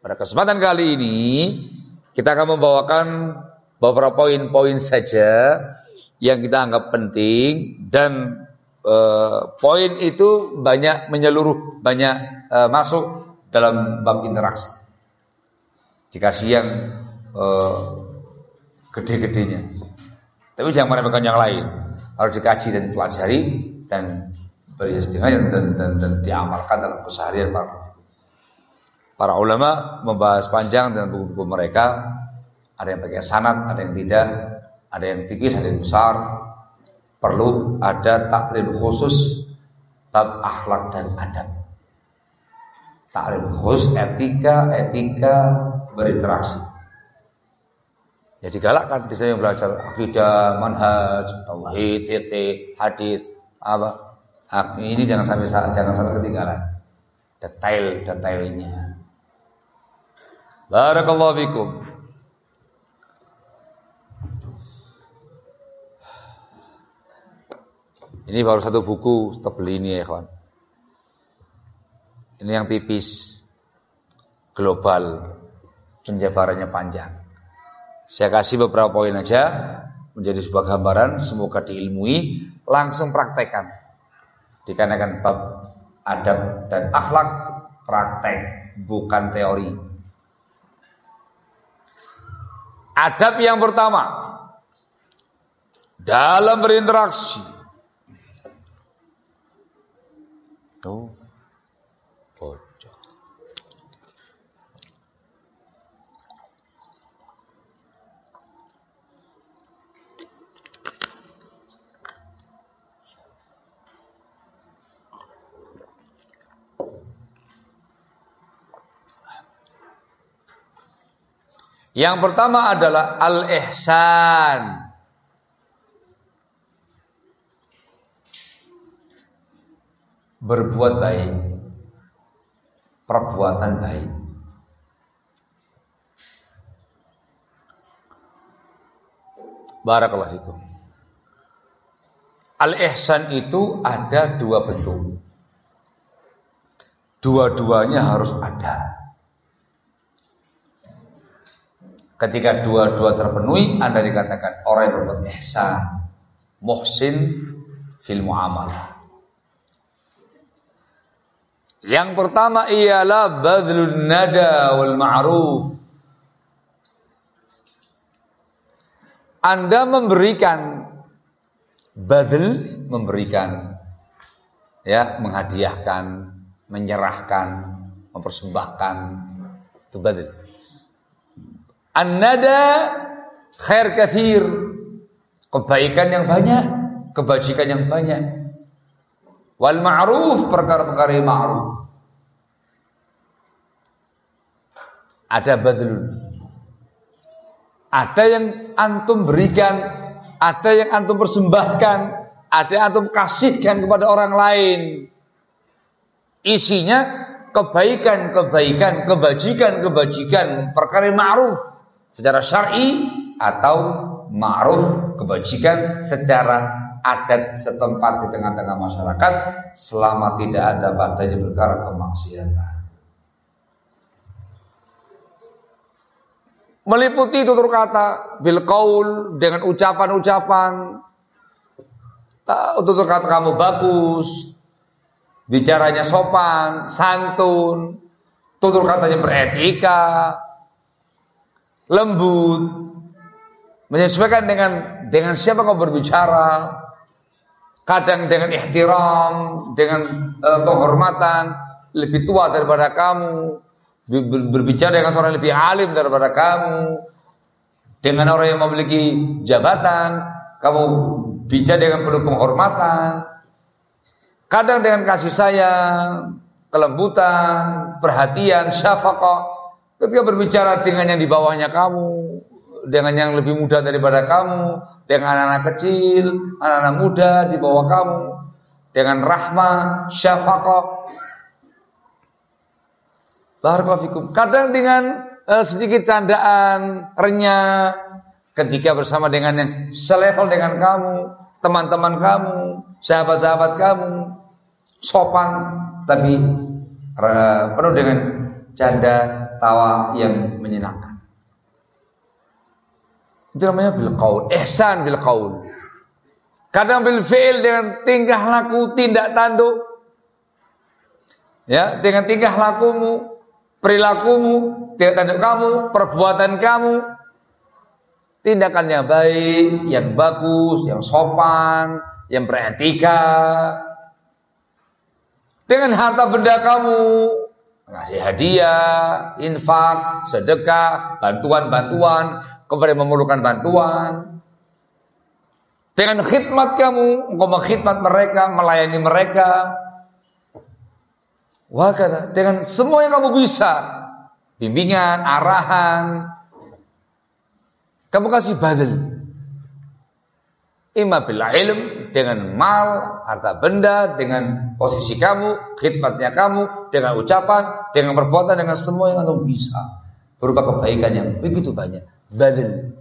Pada kesempatan kali ini kita akan membawakan beberapa poin-poin saja yang kita anggap penting dan e, poin itu banyak menyeluruh, banyak e, masuk dalam bab interaksi. Jika siang e, gede-gedenya. Tapi jangan meremehkan yang lain. Harus dikaji dan pelajari dan beristighfar dan, dan, dan, diamalkan dalam keseharian para para ulama membahas panjang dan buku-buku mereka. Ada yang pakai sanat, ada yang tidak, ada yang tipis, ada yang besar. Perlu ada taklid khusus bab akhlak dan adab. Taklid khusus etika, etika berinteraksi. Jadi galakkan di yang belajar akidah, manhaj, tauhid, fikih, hadis, apa? Ini jangan sampai jangan sampai ketinggalan. Detail-detailnya. Barakallahu fikum. Ini baru satu buku tebel ini ya kawan. Ini yang tipis global penjabarannya panjang. Saya kasih beberapa poin aja menjadi sebuah gambaran, semoga diilmui, langsung praktekkan. Dikarenakan bab adab dan akhlak praktek, bukan teori. Adab yang pertama dalam berinteraksi Oh. Pojok. Yang pertama adalah al-ihsan. berbuat baik, perbuatan baik. Barakallahu fikum. Al-ihsan itu ada dua bentuk. Dua-duanya harus ada. Ketika dua-dua terpenuhi, Anda dikatakan orang yang berbuat ihsan, muhsin fil muamalah. Yang pertama ialah badlun nada wal ma'ruf. Anda memberikan badl memberikan ya, menghadiahkan, menyerahkan, mempersembahkan itu badl. An-nada khair kathir. Kebaikan yang banyak, kebajikan yang banyak. Wal ma'ruf perkara-perkara yang ma'ruf. Ada badlun. Ada yang antum berikan, ada yang antum persembahkan, ada yang antum kasihkan kepada orang lain. Isinya kebaikan-kebaikan, kebajikan-kebajikan, perkara yang ma'ruf secara syar'i atau ma'ruf kebajikan secara adat setempat di tengah-tengah masyarakat selama tidak ada padanya perkara kemaksiatan. Meliputi tutur kata bil qaul dengan ucapan-ucapan. Tutur kata kamu bagus, bicaranya sopan, santun, tutur katanya beretika, lembut, menyesuaikan dengan dengan siapa kau berbicara, kadang dengan ihtiram, dengan uh, penghormatan, lebih tua daripada kamu, berbicara dengan seorang yang lebih alim daripada kamu, dengan orang yang memiliki jabatan, kamu bicara dengan penuh penghormatan, kadang dengan kasih sayang, kelembutan, perhatian, syafaqah. Ketika berbicara dengan yang di bawahnya kamu, dengan yang lebih muda daripada kamu, dengan anak-anak kecil, anak-anak muda di bawah kamu, dengan rahmah, syafaqah. Barakallahu Kadang dengan uh, sedikit candaan, renyah, ketika bersama dengan yang selevel dengan kamu, teman-teman kamu, sahabat-sahabat kamu, sopan tapi uh, penuh dengan canda tawa yang menyenangkan. Itu namanya bil qaul, ihsan bil qaul. Kadang bil fi'il dengan tingkah laku, tindak tanduk. Ya, dengan tingkah lakumu, perilakumu, tindak tanduk kamu, perbuatan kamu. tindakannya baik, yang bagus, yang sopan, yang beretika. Dengan harta benda kamu, ngasih hadiah, infak, sedekah, bantuan-bantuan kepada memerlukan bantuan. Dengan khidmat kamu, engkau mengkhidmat mereka, melayani mereka. Wah kata, dengan semua yang kamu bisa, bimbingan, arahan, kamu kasih badal. Ima bila ilm dengan mal, harta benda, dengan posisi kamu, khidmatnya kamu, dengan ucapan, dengan perbuatan, dengan semua yang kamu bisa. Berupa kebaikan yang begitu banyak. Badal.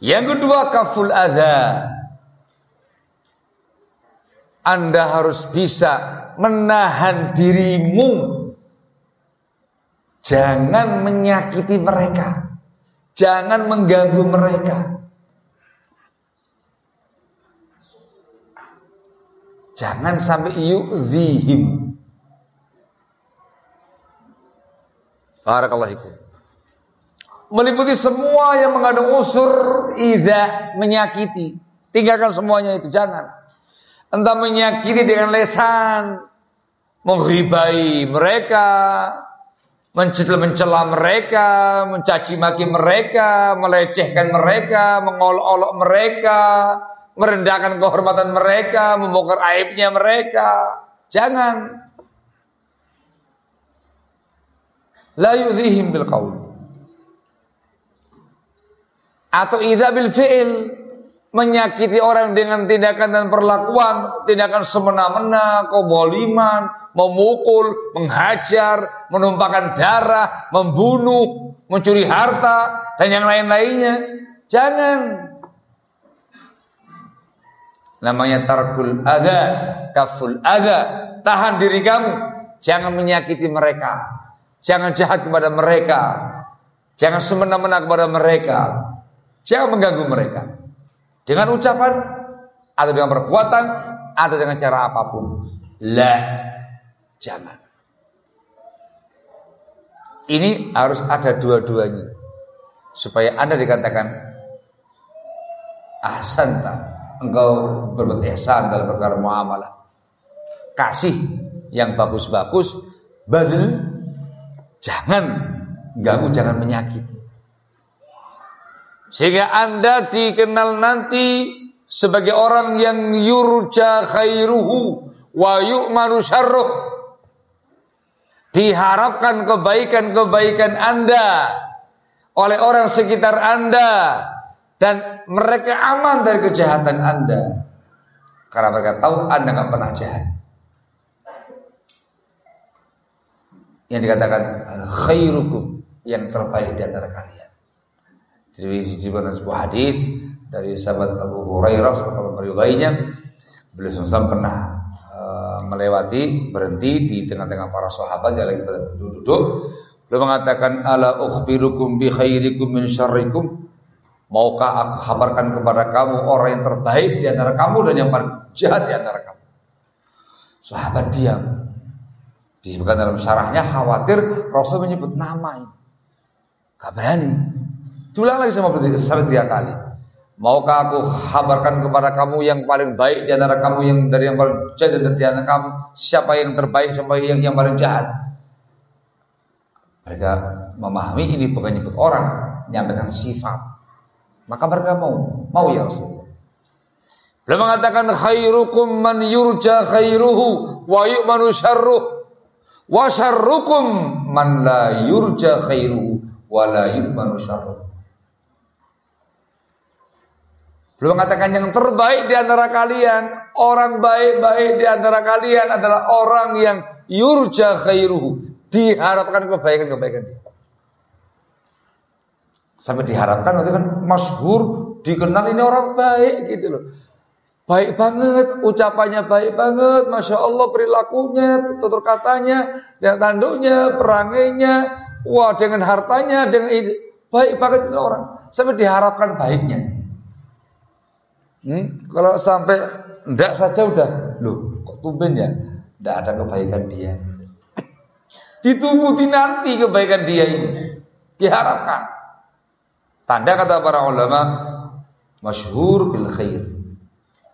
Yang kedua kaful adha. Anda harus bisa menahan dirimu Jangan menyakiti mereka. Jangan mengganggu mereka. Jangan sampai yu'zihim. Barakallahu Meliputi semua yang mengandung unsur idza menyakiti. Tinggalkan semuanya itu, jangan. Entah menyakiti dengan lesan, menghibai mereka, mencela mereka, mencaci maki mereka, melecehkan mereka, mengolok-olok mereka, merendahkan kehormatan mereka, membongkar aibnya mereka. Jangan. La yudhihim bil qaul. Atau idza bil fi'il menyakiti orang dengan tindakan dan perlakuan, tindakan semena-mena, keboliman, memukul, menghajar, menumpahkan darah, membunuh, mencuri harta, dan yang lain-lainnya. Jangan. Namanya tarkul ada, kaful ada. Tahan diri kamu. Jangan menyakiti mereka. Jangan jahat kepada mereka. Jangan semena-mena kepada mereka. Jangan mengganggu mereka. Dengan ucapan, atau dengan perbuatan, atau dengan cara apa pun. Lah Jangan. Ini harus ada dua-duanya. Supaya Anda dikatakan ahsanta, engkau berbuat ihsan dalam perkara muamalah. Kasih yang bagus-bagus, badal jangan ganggu, jangan menyakiti. Sehingga Anda dikenal nanti sebagai orang yang yurja khairuhu wa yu'manu syarruh Diharapkan kebaikan-kebaikan Anda oleh orang sekitar Anda dan mereka aman dari kejahatan Anda. Karena mereka tahu Anda nggak pernah jahat. Yang dikatakan khairukum yang terbaik di antara kalian. Jadi disebutkan sebuah hadis dari sahabat Abu Hurairah sahabat lainnya beliau SAW pernah melewati berhenti di tengah-tengah para sahabat yang lagi duduk-duduk beliau mengatakan ala ukhbirukum bi khairikum min syarrikum maukah aku kabarkan kepada kamu orang yang terbaik di antara kamu dan yang paling jahat di antara kamu? Sahabat diam. Disebutkan dalam syarahnya khawatir Rasul menyebut nama ini. Gak tulang lagi sama sahabat tiga kali. Maukah aku kabarkan kepada kamu yang paling baik di antara kamu yang dari yang paling jahat di antara kamu? Siapa yang terbaik siapa yang yang paling jahat? Mereka memahami ini bukan nyebut orang, nyampaikan sifat. Maka mereka mau, mau ya Rasulullah. Beliau mengatakan khairukum man yurja khairuhu wa yu'manu syarruh wa syarrukum man la yurja khairuhu wa la yu'manu syarruh. Belum mengatakan yang terbaik di antara kalian, orang baik-baik di antara kalian adalah orang yang yurja khairuhu, diharapkan kebaikan-kebaikan dia. Sampai diharapkan nanti kan masyhur, dikenal ini orang baik gitu loh. Baik banget, ucapannya baik banget, masya Allah perilakunya, tutur katanya, dan tanduknya, perangainya, wah dengan hartanya, dengan baik banget itu orang. Sampai diharapkan baiknya. Hmm? Kalau sampai ndak saja udah, loh kok tumben ya? Ndak ada kebaikan dia. Ditunggu nanti kebaikan dia ini. Diharapkan. Tanda kata para ulama masyhur bil khair.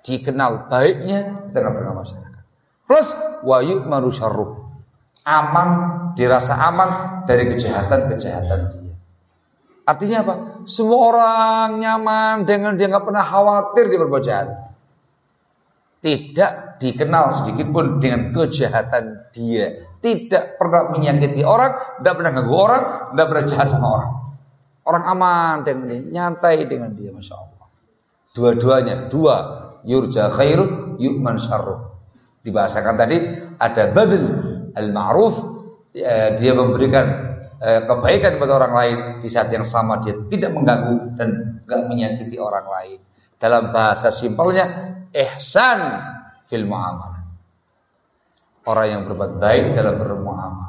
Dikenal baiknya di tengah-tengah masyarakat. Plus wa yu'manu syarruh. Aman, dirasa aman dari kejahatan-kejahatan dia. Artinya apa? Semua orang nyaman dengan dia nggak pernah khawatir dia berbuat jahat. Tidak dikenal sedikit pun dengan kejahatan dia. Tidak pernah menyakiti orang, tidak pernah ganggu orang, tidak pernah jahat sama orang. Orang aman dengan dia, nyantai dengan dia, masya Allah. Dua-duanya, dua yurja khairu yu'man syarru. Dibahasakan tadi ada badal al-ma'ruf, ya, dia memberikan eh, kebaikan kepada orang lain di saat yang sama dia tidak mengganggu dan tidak menyakiti orang lain. Dalam bahasa simpelnya ihsan fil muamalah. Orang yang berbuat baik dalam bermuamalah.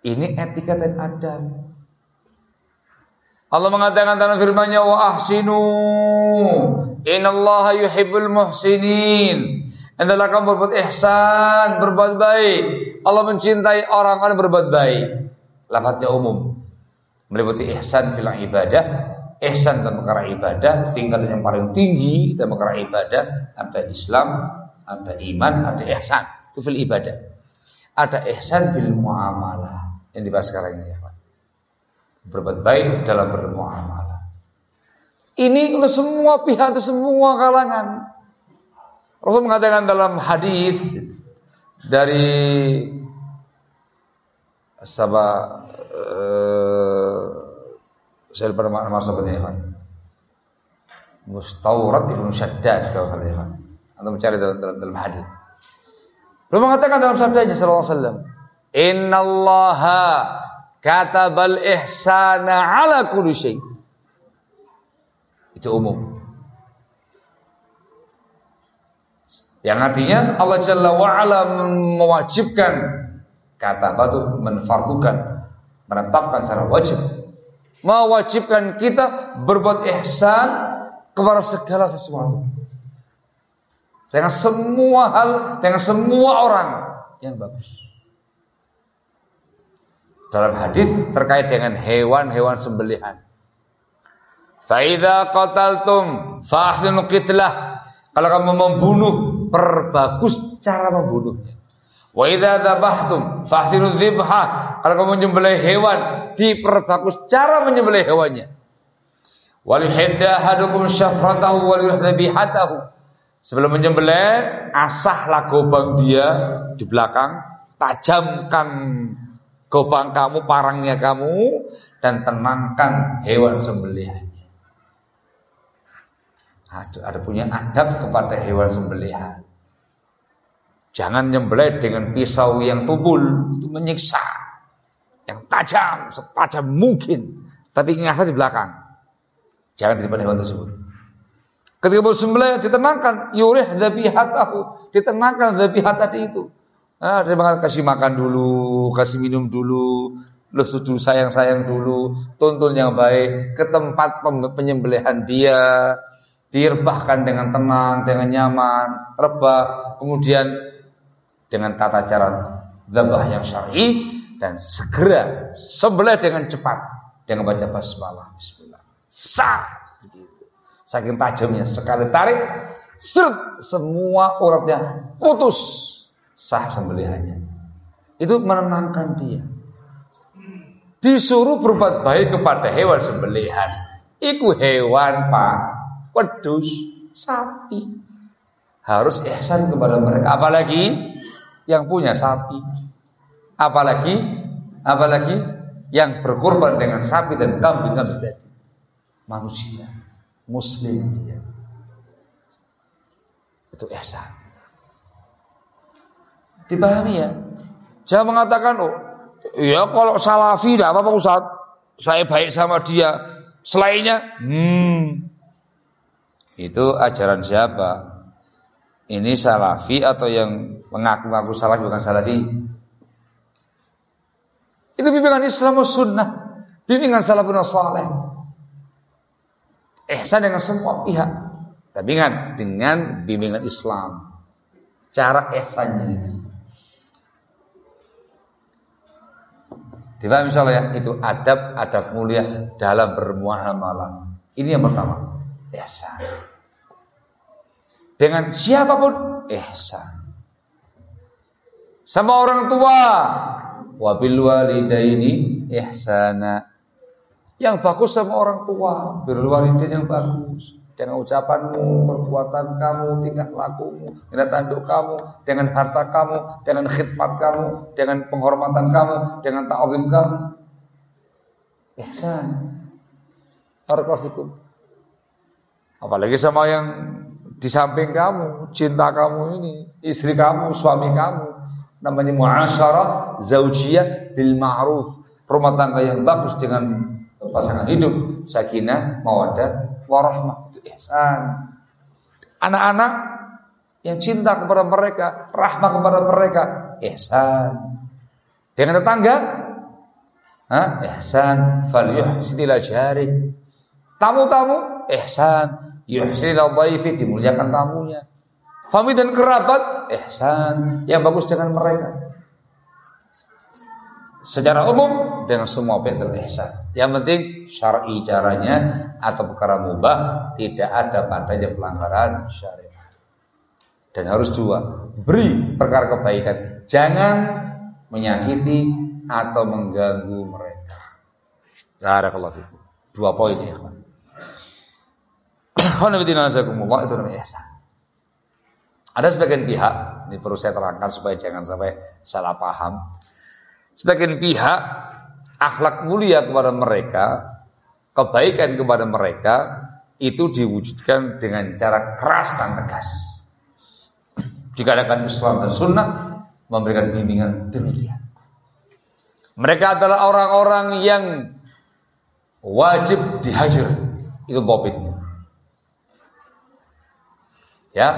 Ini etika dan adab. Allah mengatakan dalam firman-Nya wa ahsinu innallaha yuhibbul muhsinin. Hendaklah kamu berbuat ihsan, berbuat baik. Allah mencintai orang-orang berbuat baik. Lafaznya umum. Meliputi ihsan fil ibadah, ihsan dalam perkara ibadah, tingkatan yang paling tinggi dalam perkara ibadah, ada Islam, ada iman, ada ihsan. Itu fil ibadah. Ada ihsan fil muamalah yang dibahas sekarang ini ya Pak. Berbuat baik dalam bermuamalah. Ini untuk semua pihak, untuk semua kalangan. Rasul mengatakan dalam hadis dari sahabat saya lupa nama sahabatnya Ikhwan. Mustaurat ibnu Syaddad kalau salah Ikhwan. Anda mencari dalam dalam, dalam hadis. Beliau mengatakan dalam sabdanya sallallahu alaihi "Innallaha katabal ihsana ala kulli syai." Itu umum. Yang artinya Allah Jalla wa'ala mewajibkan kata batu menfardukan menetapkan secara wajib mewajibkan kita berbuat ihsan kepada segala sesuatu. Dengan semua hal, dengan semua orang yang bagus. Dalam hadis terkait dengan hewan-hewan sembelihan. Faida qataltum fahsinu qitlah. Kalau kamu membunuh, perbagus cara membunuhnya. Wa idza dzabhtum fahsinu dzibha. Kalau kamu menyembelih hewan, diperbagus cara menyembelih hewannya. Wal hidda syafratahu wal bihatahu. Sebelum menyembelih, asahlah gobang dia di belakang, tajamkan gobang kamu, parangnya kamu dan tenangkan hewan sembelihannya. Ada, ada punya adab kepada hewan sembelihan. Jangan nyembelih dengan pisau yang tubul, itu menyiksa. Yang tajam, setajam mungkin. Tapi ingat di belakang. Jangan di depan hewan tersebut. Ketika bersembelih ditenangkan, yurih zabihatahu, ditenangkan zabihat tadi itu. Nah, dia kasih makan dulu, kasih minum dulu, lu setuju sayang-sayang dulu, tuntun yang baik ke tempat penyembelihan dia, direbahkan dengan tenang, dengan nyaman, rebah, kemudian dengan tata cara zabah yang syar'i dan segera sebelah dengan cepat dengan baca basmalah bismillah. Sah begitu. Saking tajamnya sekali tarik seret semua uratnya putus sah sembelihannya. Itu menenangkan dia. Disuruh berbuat baik kepada hewan sembelihan. Iku hewan pak, wedus, sapi. Harus ihsan kepada mereka. Apalagi yang punya sapi. Apalagi apalagi yang berkorban dengan sapi dan kambing kambing tadi. Manusia, muslim dia. Itu ihsan. Dipahami ya? Jangan mengatakan, oh, ya kalau salafi tidak apa-apa Ustaz. Saya baik sama dia. Selainnya, hmm, itu ajaran siapa? ini salafi atau yang mengaku-ngaku salafi bukan salafi. Itu bimbingan Islam sunnah, bimbingan salafun saleh. Ihsan dengan semua pihak. Tapi ingat dengan bimbingan Islam. Cara ihsannya itu. Dipahami misalnya ya? Itu adab-adab mulia dalam bermuamalah. Ini yang pertama. Ihsan. Dengan siapa pun ihsan. Sama orang tua. Wabil walidaini ihsana. Yang bagus sama orang tua. Birrul yang bagus dengan ucapanmu, perbuatan kamu, tingkah lakumu, dengan tanduk kamu, dengan harta kamu, dengan khidmat kamu, dengan penghormatan kamu, dengan ta'zim kamu. Ihsan. Barakallahu Apalagi sama yang di samping kamu, cinta kamu ini, istri kamu, suami kamu. Namanya muasyarah zaujiyah bil ma'ruf. Rumah tangga yang bagus dengan pasangan hidup, sakinah, mawaddah, warahmah itu ihsan. Anak-anak yang cinta kepada mereka, rahmah kepada mereka, ihsan. Dengan tetangga, ha? ihsan. Fal yuhsinil jari. Tamu-tamu, ihsan. Yuhsinil dhaifi, dimuliakan tamunya. Family dan kerabat, ihsan. Yang bagus dengan mereka secara umum dengan semua pihak ihsan. Yang penting syar'i caranya atau perkara mubah tidak ada padanya pelanggaran syariat. Dan harus dua, beri perkara kebaikan, jangan menyakiti atau mengganggu mereka. Barakallahu fikum. Dua poin ya, kawan. itu namanya ihsan. Ada sebagian pihak, ini perlu saya terangkan supaya jangan sampai salah paham Sebagian pihak akhlak mulia kepada mereka, kebaikan kepada mereka itu diwujudkan dengan cara keras dan tegas. Dikatakan Islam dan Sunnah memberikan bimbingan demikian. Mereka adalah orang-orang yang wajib dihajar. Itu bobitnya. Ya,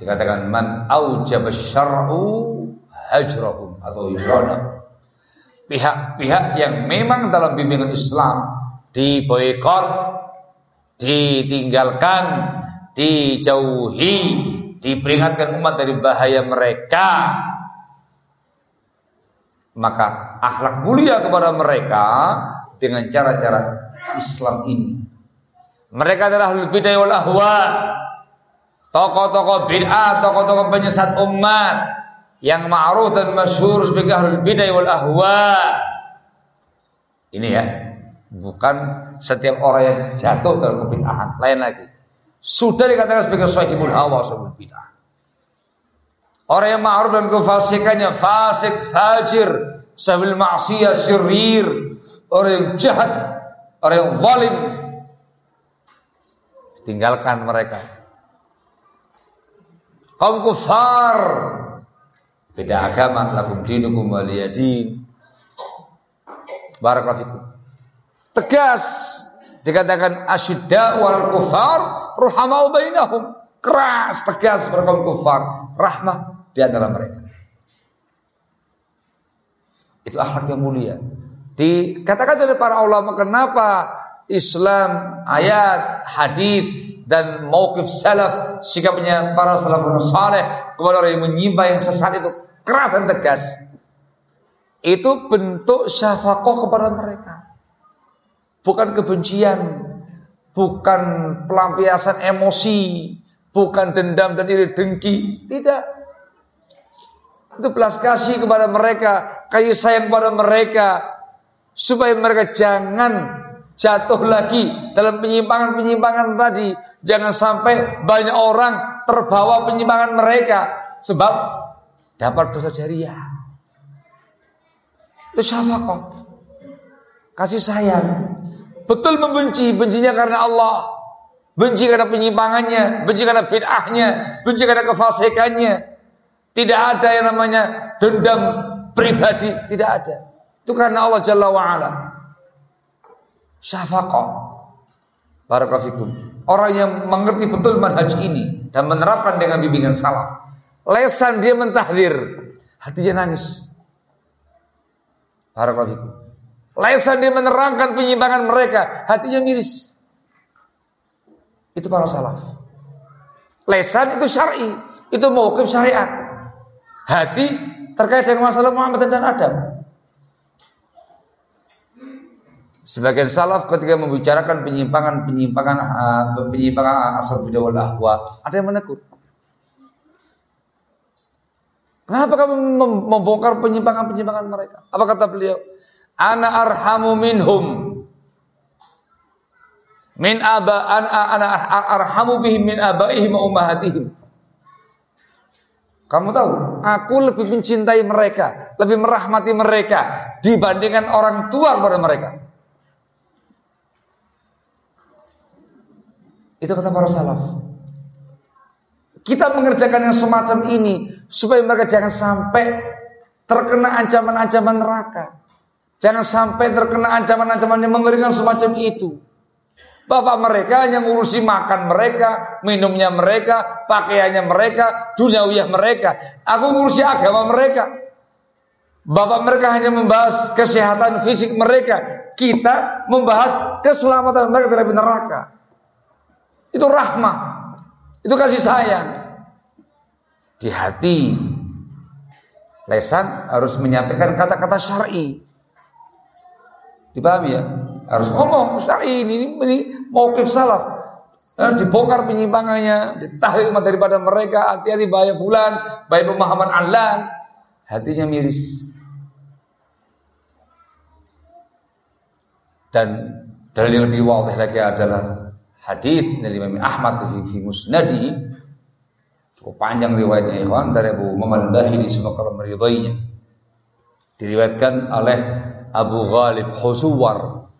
dikatakan man aujab syar'u hajrahum atau hijrana pihak-pihak yang memang dalam bimbingan Islam diboikot, ditinggalkan, dijauhi, diperingatkan umat dari bahaya mereka. Maka akhlak mulia kepada mereka dengan cara-cara Islam ini. Mereka adalah ahlul bid'ah wal ahwa. Tokoh-tokoh bid'ah, tokoh-tokoh penyesat umat yang ma'ruf dan masyhur sebagai ahlul bidah wal ahwa. Ini ya, bukan setiap orang yang jatuh dalam kebid'ahan, lain lagi. Sudah dikatakan sebagai sahibul hawa sahibul bidah. Orang yang ma'ruf dan kefasikannya fasik, fajir, sabil maksiyah, syirir, orang yang jahat, orang yang zalim. Tinggalkan mereka. Kaum kufar Beda agama, lakum dinukum waliyadin. Barakallahu Tegas dikatakan asyidda wal kufar ruhamau bainahum. Keras, tegas berkaum kufar, rahmah di antara mereka. Itu akhlak yang mulia. Dikatakan oleh para ulama kenapa Islam, ayat, hadis dan mauqif salaf sikapnya para salafun saleh kepada orang yang menyimpang yang sesat itu keras dan tegas. Itu bentuk syafaqah kepada mereka. Bukan kebencian, bukan pelampiasan emosi, bukan dendam dan iri dengki, tidak. Itu belas kasih kepada mereka, kasih sayang kepada mereka supaya mereka jangan jatuh lagi dalam penyimpangan-penyimpangan tadi. Jangan sampai banyak orang terbawa penyimpangan mereka sebab dapat dosa jariah. Itu syafaqah. Kasih sayang. Betul membenci, bencinya karena Allah. Benci karena penyimpangannya, benci karena bid'ahnya, benci karena kefasikannya. Tidak ada yang namanya dendam pribadi, tidak ada. Itu karena Allah Jalla wa'ala. Syafaqah. Barakallahu Orang yang mengerti betul manhaj ini dan menerapkan dengan bimbingan salaf. Lesan dia mentahdir, hatinya nangis. Barakallahu Lesan dia menerangkan penyimpangan mereka, hatinya miris. Itu para salaf. Lesan itu syar'i, itu mauqif syariat. Hati terkait dengan masalah Muhammad dan Adam. Sebagian salaf ketika membicarakan penyimpangan-penyimpangan uh, penyimpangan asal bidah ahwa, ada yang menegur. Kenapa kamu membongkar penyimpangan-penyimpangan mereka? Apa kata beliau? Ana arhamu minhum. Min aba ana, ana arhamu bihim min abaihim wa ummahatihim. Kamu tahu, aku lebih mencintai mereka, lebih merahmati mereka dibandingkan orang tua kepada mereka. Itu kata para salaf. Kita mengerjakan yang semacam ini supaya mereka jangan sampai terkena ancaman-ancaman neraka. Jangan sampai terkena ancaman-ancaman yang mengerikan semacam itu. Bapak mereka hanya ngurusi makan mereka, minumnya mereka, pakaiannya mereka, duniawiyah mereka. Aku ngurusi agama mereka. Bapak mereka hanya membahas kesehatan fisik mereka. Kita membahas keselamatan mereka dari neraka. Itu rahmah. Itu kasih sayang. Di hati lesan harus menyampaikan kata-kata syar'i. Dipahami ya? Harus ngomong syar'i ini, ini mauqif salaf. Dan dibongkar penyimpangannya, ditarik daripada mereka, hati-hati bahaya fulan, bahaya pemahaman Allah, hatinya miris. Dan dalil yang lebih wadih lagi adalah hadis dari Imam Ahmad fi, fi Musnadi cukup panjang riwayatnya ikhwan dari Abu Umam al-Bahili semoga meridainya. Diriwayatkan oleh Abu Ghalib Husuwar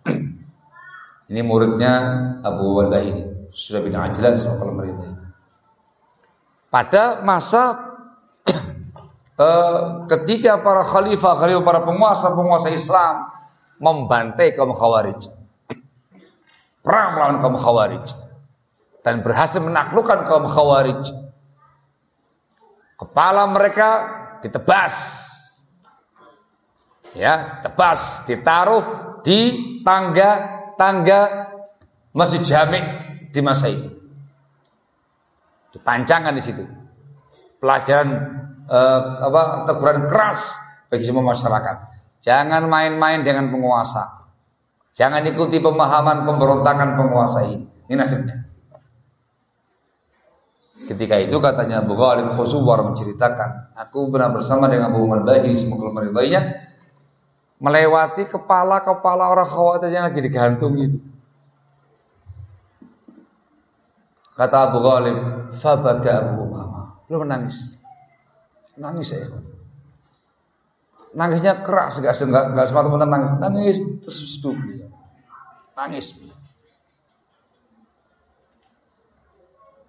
ini muridnya Abu Waldah ini sudah bin Ajlan kalau merintah. Pada masa eh, ketika para khalifah, khalifah para penguasa-penguasa Islam membantai kaum Khawarij. Perang melawan kaum Khawarij dan berhasil menaklukkan kaum Khawarij. Kepala mereka ditebas. Ya, tebas ditaruh di tangga tangga masih Jami di masa itu. Dipancangan di situ. Pelajaran eh, apa teguran keras bagi semua masyarakat. Jangan main-main dengan penguasa. Jangan ikuti pemahaman pemberontakan penguasa ini. Ini nasibnya. Ketika itu katanya Abu Ghalib Khusuwar menceritakan, aku benar bersama dengan Abu Umar Bahi semoga meridainya melewati kepala-kepala orang khawatir yang lagi digantung itu. Kata Abu Ghalib, Fabaga Abu Umama. Lu menangis. Nangis ya. Nangisnya keras, enggak enggak, enggak semata-mata nangis. Nangis terus dia. Nangis.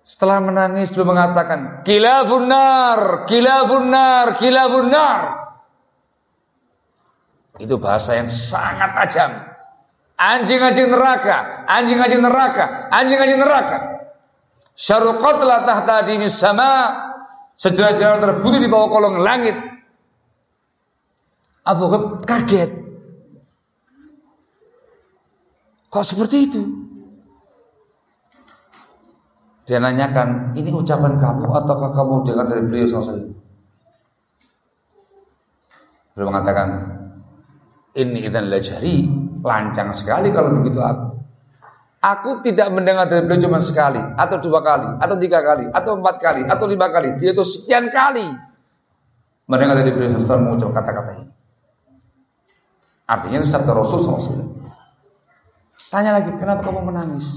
Setelah menangis belum mengatakan, "Kila bunar, kila bunar, kila bunar." Itu bahasa yang sangat tajam. Anjing-anjing neraka, anjing-anjing neraka, anjing-anjing neraka. la tahta dimis sama. Sejarah-sejarah terbunuh di bawah kolong langit. Abu Bakar kaget. Kok seperti itu? Dia nanyakan, ini ucapan kamu ataukah kamu dengar dari beliau SAW? Beliau mengatakan, ini idan lajari lancang sekali kalau begitu aku. Aku tidak mendengar dari beliau cuma sekali, atau dua kali, atau tiga kali, atau empat kali, atau lima kali. Dia itu sekian kali mendengar dari beliau SAW mengucap kata-kata ini. Artinya itu sabda Rasul SAW. Tanya lagi, kenapa kamu menangis?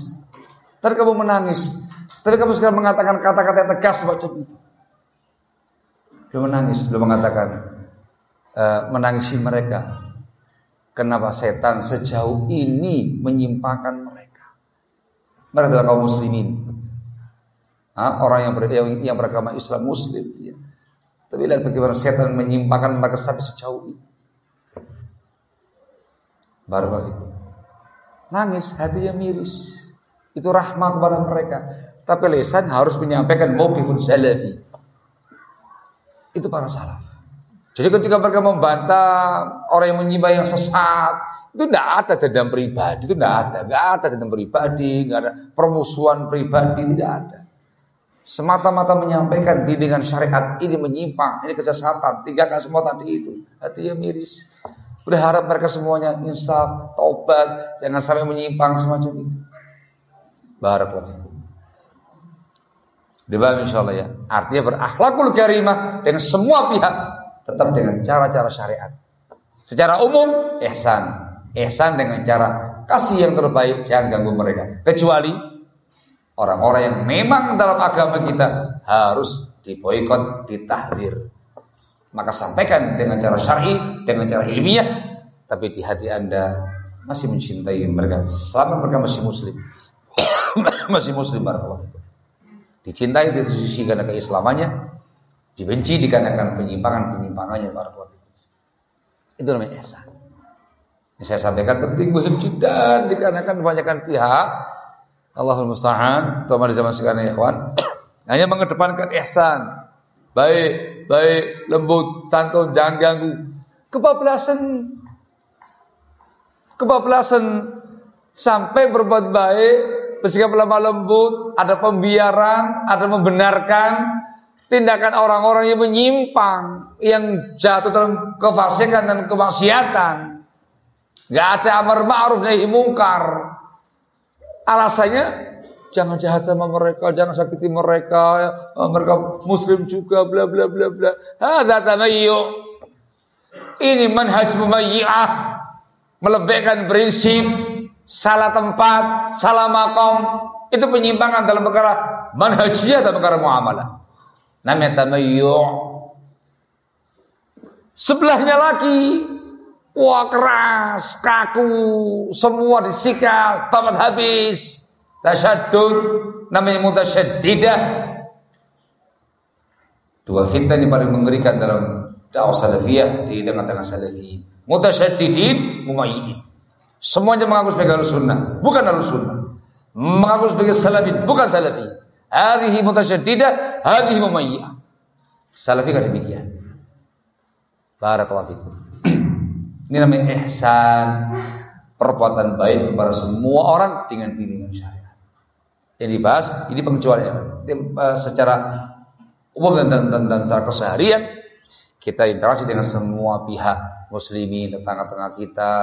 Tadi kamu menangis. Tadi kamu sekarang mengatakan kata-kata yang tegas macam itu. Belum menangis, belum mengatakan uh, menangisi mereka. Kenapa setan sejauh ini menyimpangkan mereka? Mereka adalah kaum muslimin. Ha? Orang yang, ber, yang, yang beragama Islam muslim. Ya. Tapi lihat bagaimana setan menyimpangkan mereka sampai sejauh ini. Begitu. Nangis, hatinya miris. Itu rahmat kepada mereka. Tapi lesan harus menyampaikan mauqifun salafi. Itu para salaf. Jadi ketika mereka membantah orang yang menyembah yang sesat, itu tidak ada dendam pribadi, itu tidak ada, tidak ada dendam pribadi, tidak ada permusuhan pribadi, tidak ada. Semata-mata menyampaikan bimbingan syariat ini menyimpang, ini kesesatan, tinggalkan semua tadi itu, hatinya miris. Berharap mereka semuanya insaf, taubat, jangan sampai menyimpang semacam itu. Barakallahu Dibahas insya Allah ya. Artinya berakhlakul karimah dengan semua pihak tetap dengan cara-cara syariat. Secara umum ihsan. Ihsan dengan cara kasih yang terbaik, jangan ganggu mereka. Kecuali orang-orang yang memang dalam agama kita harus diboikot, ditahdir maka sampaikan dengan cara syar'i, dengan cara ilmiah, tapi di hati Anda masih mencintai mereka selama mereka masih muslim. masih muslim barakallahu. Dicintai di sisi karena keislamannya, dibenci dikarenakan penyimpangan-penyimpangannya barakallahu. Itu namanya ihsan. Ini saya sampaikan penting muhim dan dikarenakan kebanyakan pihak Allahul musta'an, terutama di zaman sekarang ya ikhwan, hanya mengedepankan ihsan, baik, baik, lembut, santun, jangan ganggu. Kebablasan, kebablasan sampai berbuat baik, bersikap lemah lembut, ada pembiaran, ada membenarkan tindakan orang-orang yang menyimpang, yang jatuh dalam kefasikan dan kemaksiatan. Gak ada amar ma'ruf nahi mungkar. Alasannya jangan jahat sama mereka, jangan sakiti mereka, eh, mereka muslim juga, bla bla bla bla. Hadza tamayyu. Ini manhaj mumayyi'ah. Melebihkan prinsip, salah tempat, salah makom. Itu penyimpangan dalam perkara manhajiyah dalam perkara muamalah. Namanya tamayyu. Sebelahnya lagi Wah keras, kaku, semua disikat, tamat habis tasyadud namanya mutasyaddidah dua fitnah yang paling mengerikan dalam dakwah salafiyah di tengah-tengah salafi. Mutasyaddidin mumayyin semuanya mengaku sebagai sunnah bukan al sunnah. Mengaku sebagai salafi bukan salafi. Hadhihi mutasyaddidah hadhihi mumayyah salafi kan demikian. Barakallahu fikum. Ini namanya ihsan perbuatan baik kepada semua orang dengan bimbingan syariat yang dibahas ini pengecualian eh, secara umum dan, dan, dan, dan secara keseharian kita interaksi dengan semua pihak muslimin tetangga-tetangga kita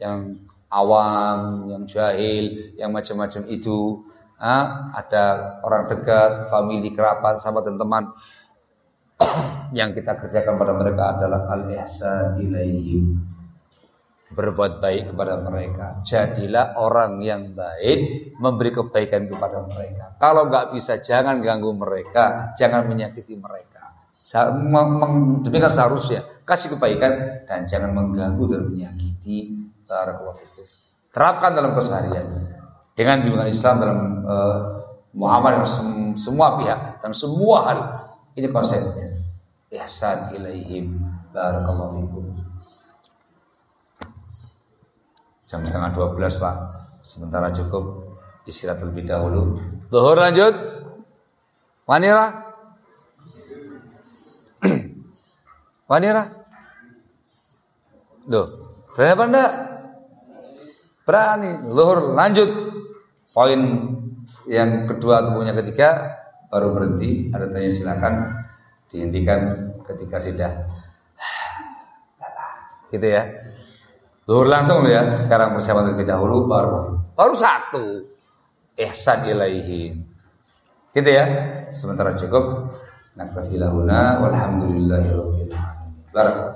yang awam, yang jahil, yang macam-macam itu. Ah, ada orang dekat, famili, kerabat, sahabat dan teman. Yang kita kerjakan pada mereka adalah al-ihsan ilaihim berbuat baik kepada mereka. Jadilah orang yang baik, memberi kebaikan kepada mereka. Kalau nggak bisa, jangan ganggu mereka, jangan menyakiti mereka. Demikian seharusnya kasih kebaikan dan jangan mengganggu dan menyakiti barakallahu Terapkan dalam keseharian dengan bimbingan Islam dalam uh, muamalah sem semua pihak dan semua hal. Ini konsepnya. Ihsan ilaihim barakallahu fikum. Jam setengah dua belas Pak. Sementara cukup. Istirahat terlebih dahulu. Zuhur lanjut. Wanira? Wanira? Duh. Berani apa enggak? Berani. Zuhur lanjut. Poin yang kedua atau yang ketiga Baru berhenti. Ada tanya silakan Dihentikan ketika sudah. Gitu ya Zuhur langsung ya. Sekarang persiapan terlebih dahulu baru baru satu. Ihsan ilaihi. Gitu ya. Sementara cukup. Nakafilahuna walhamdulillahirabbil alamin. Barakallahu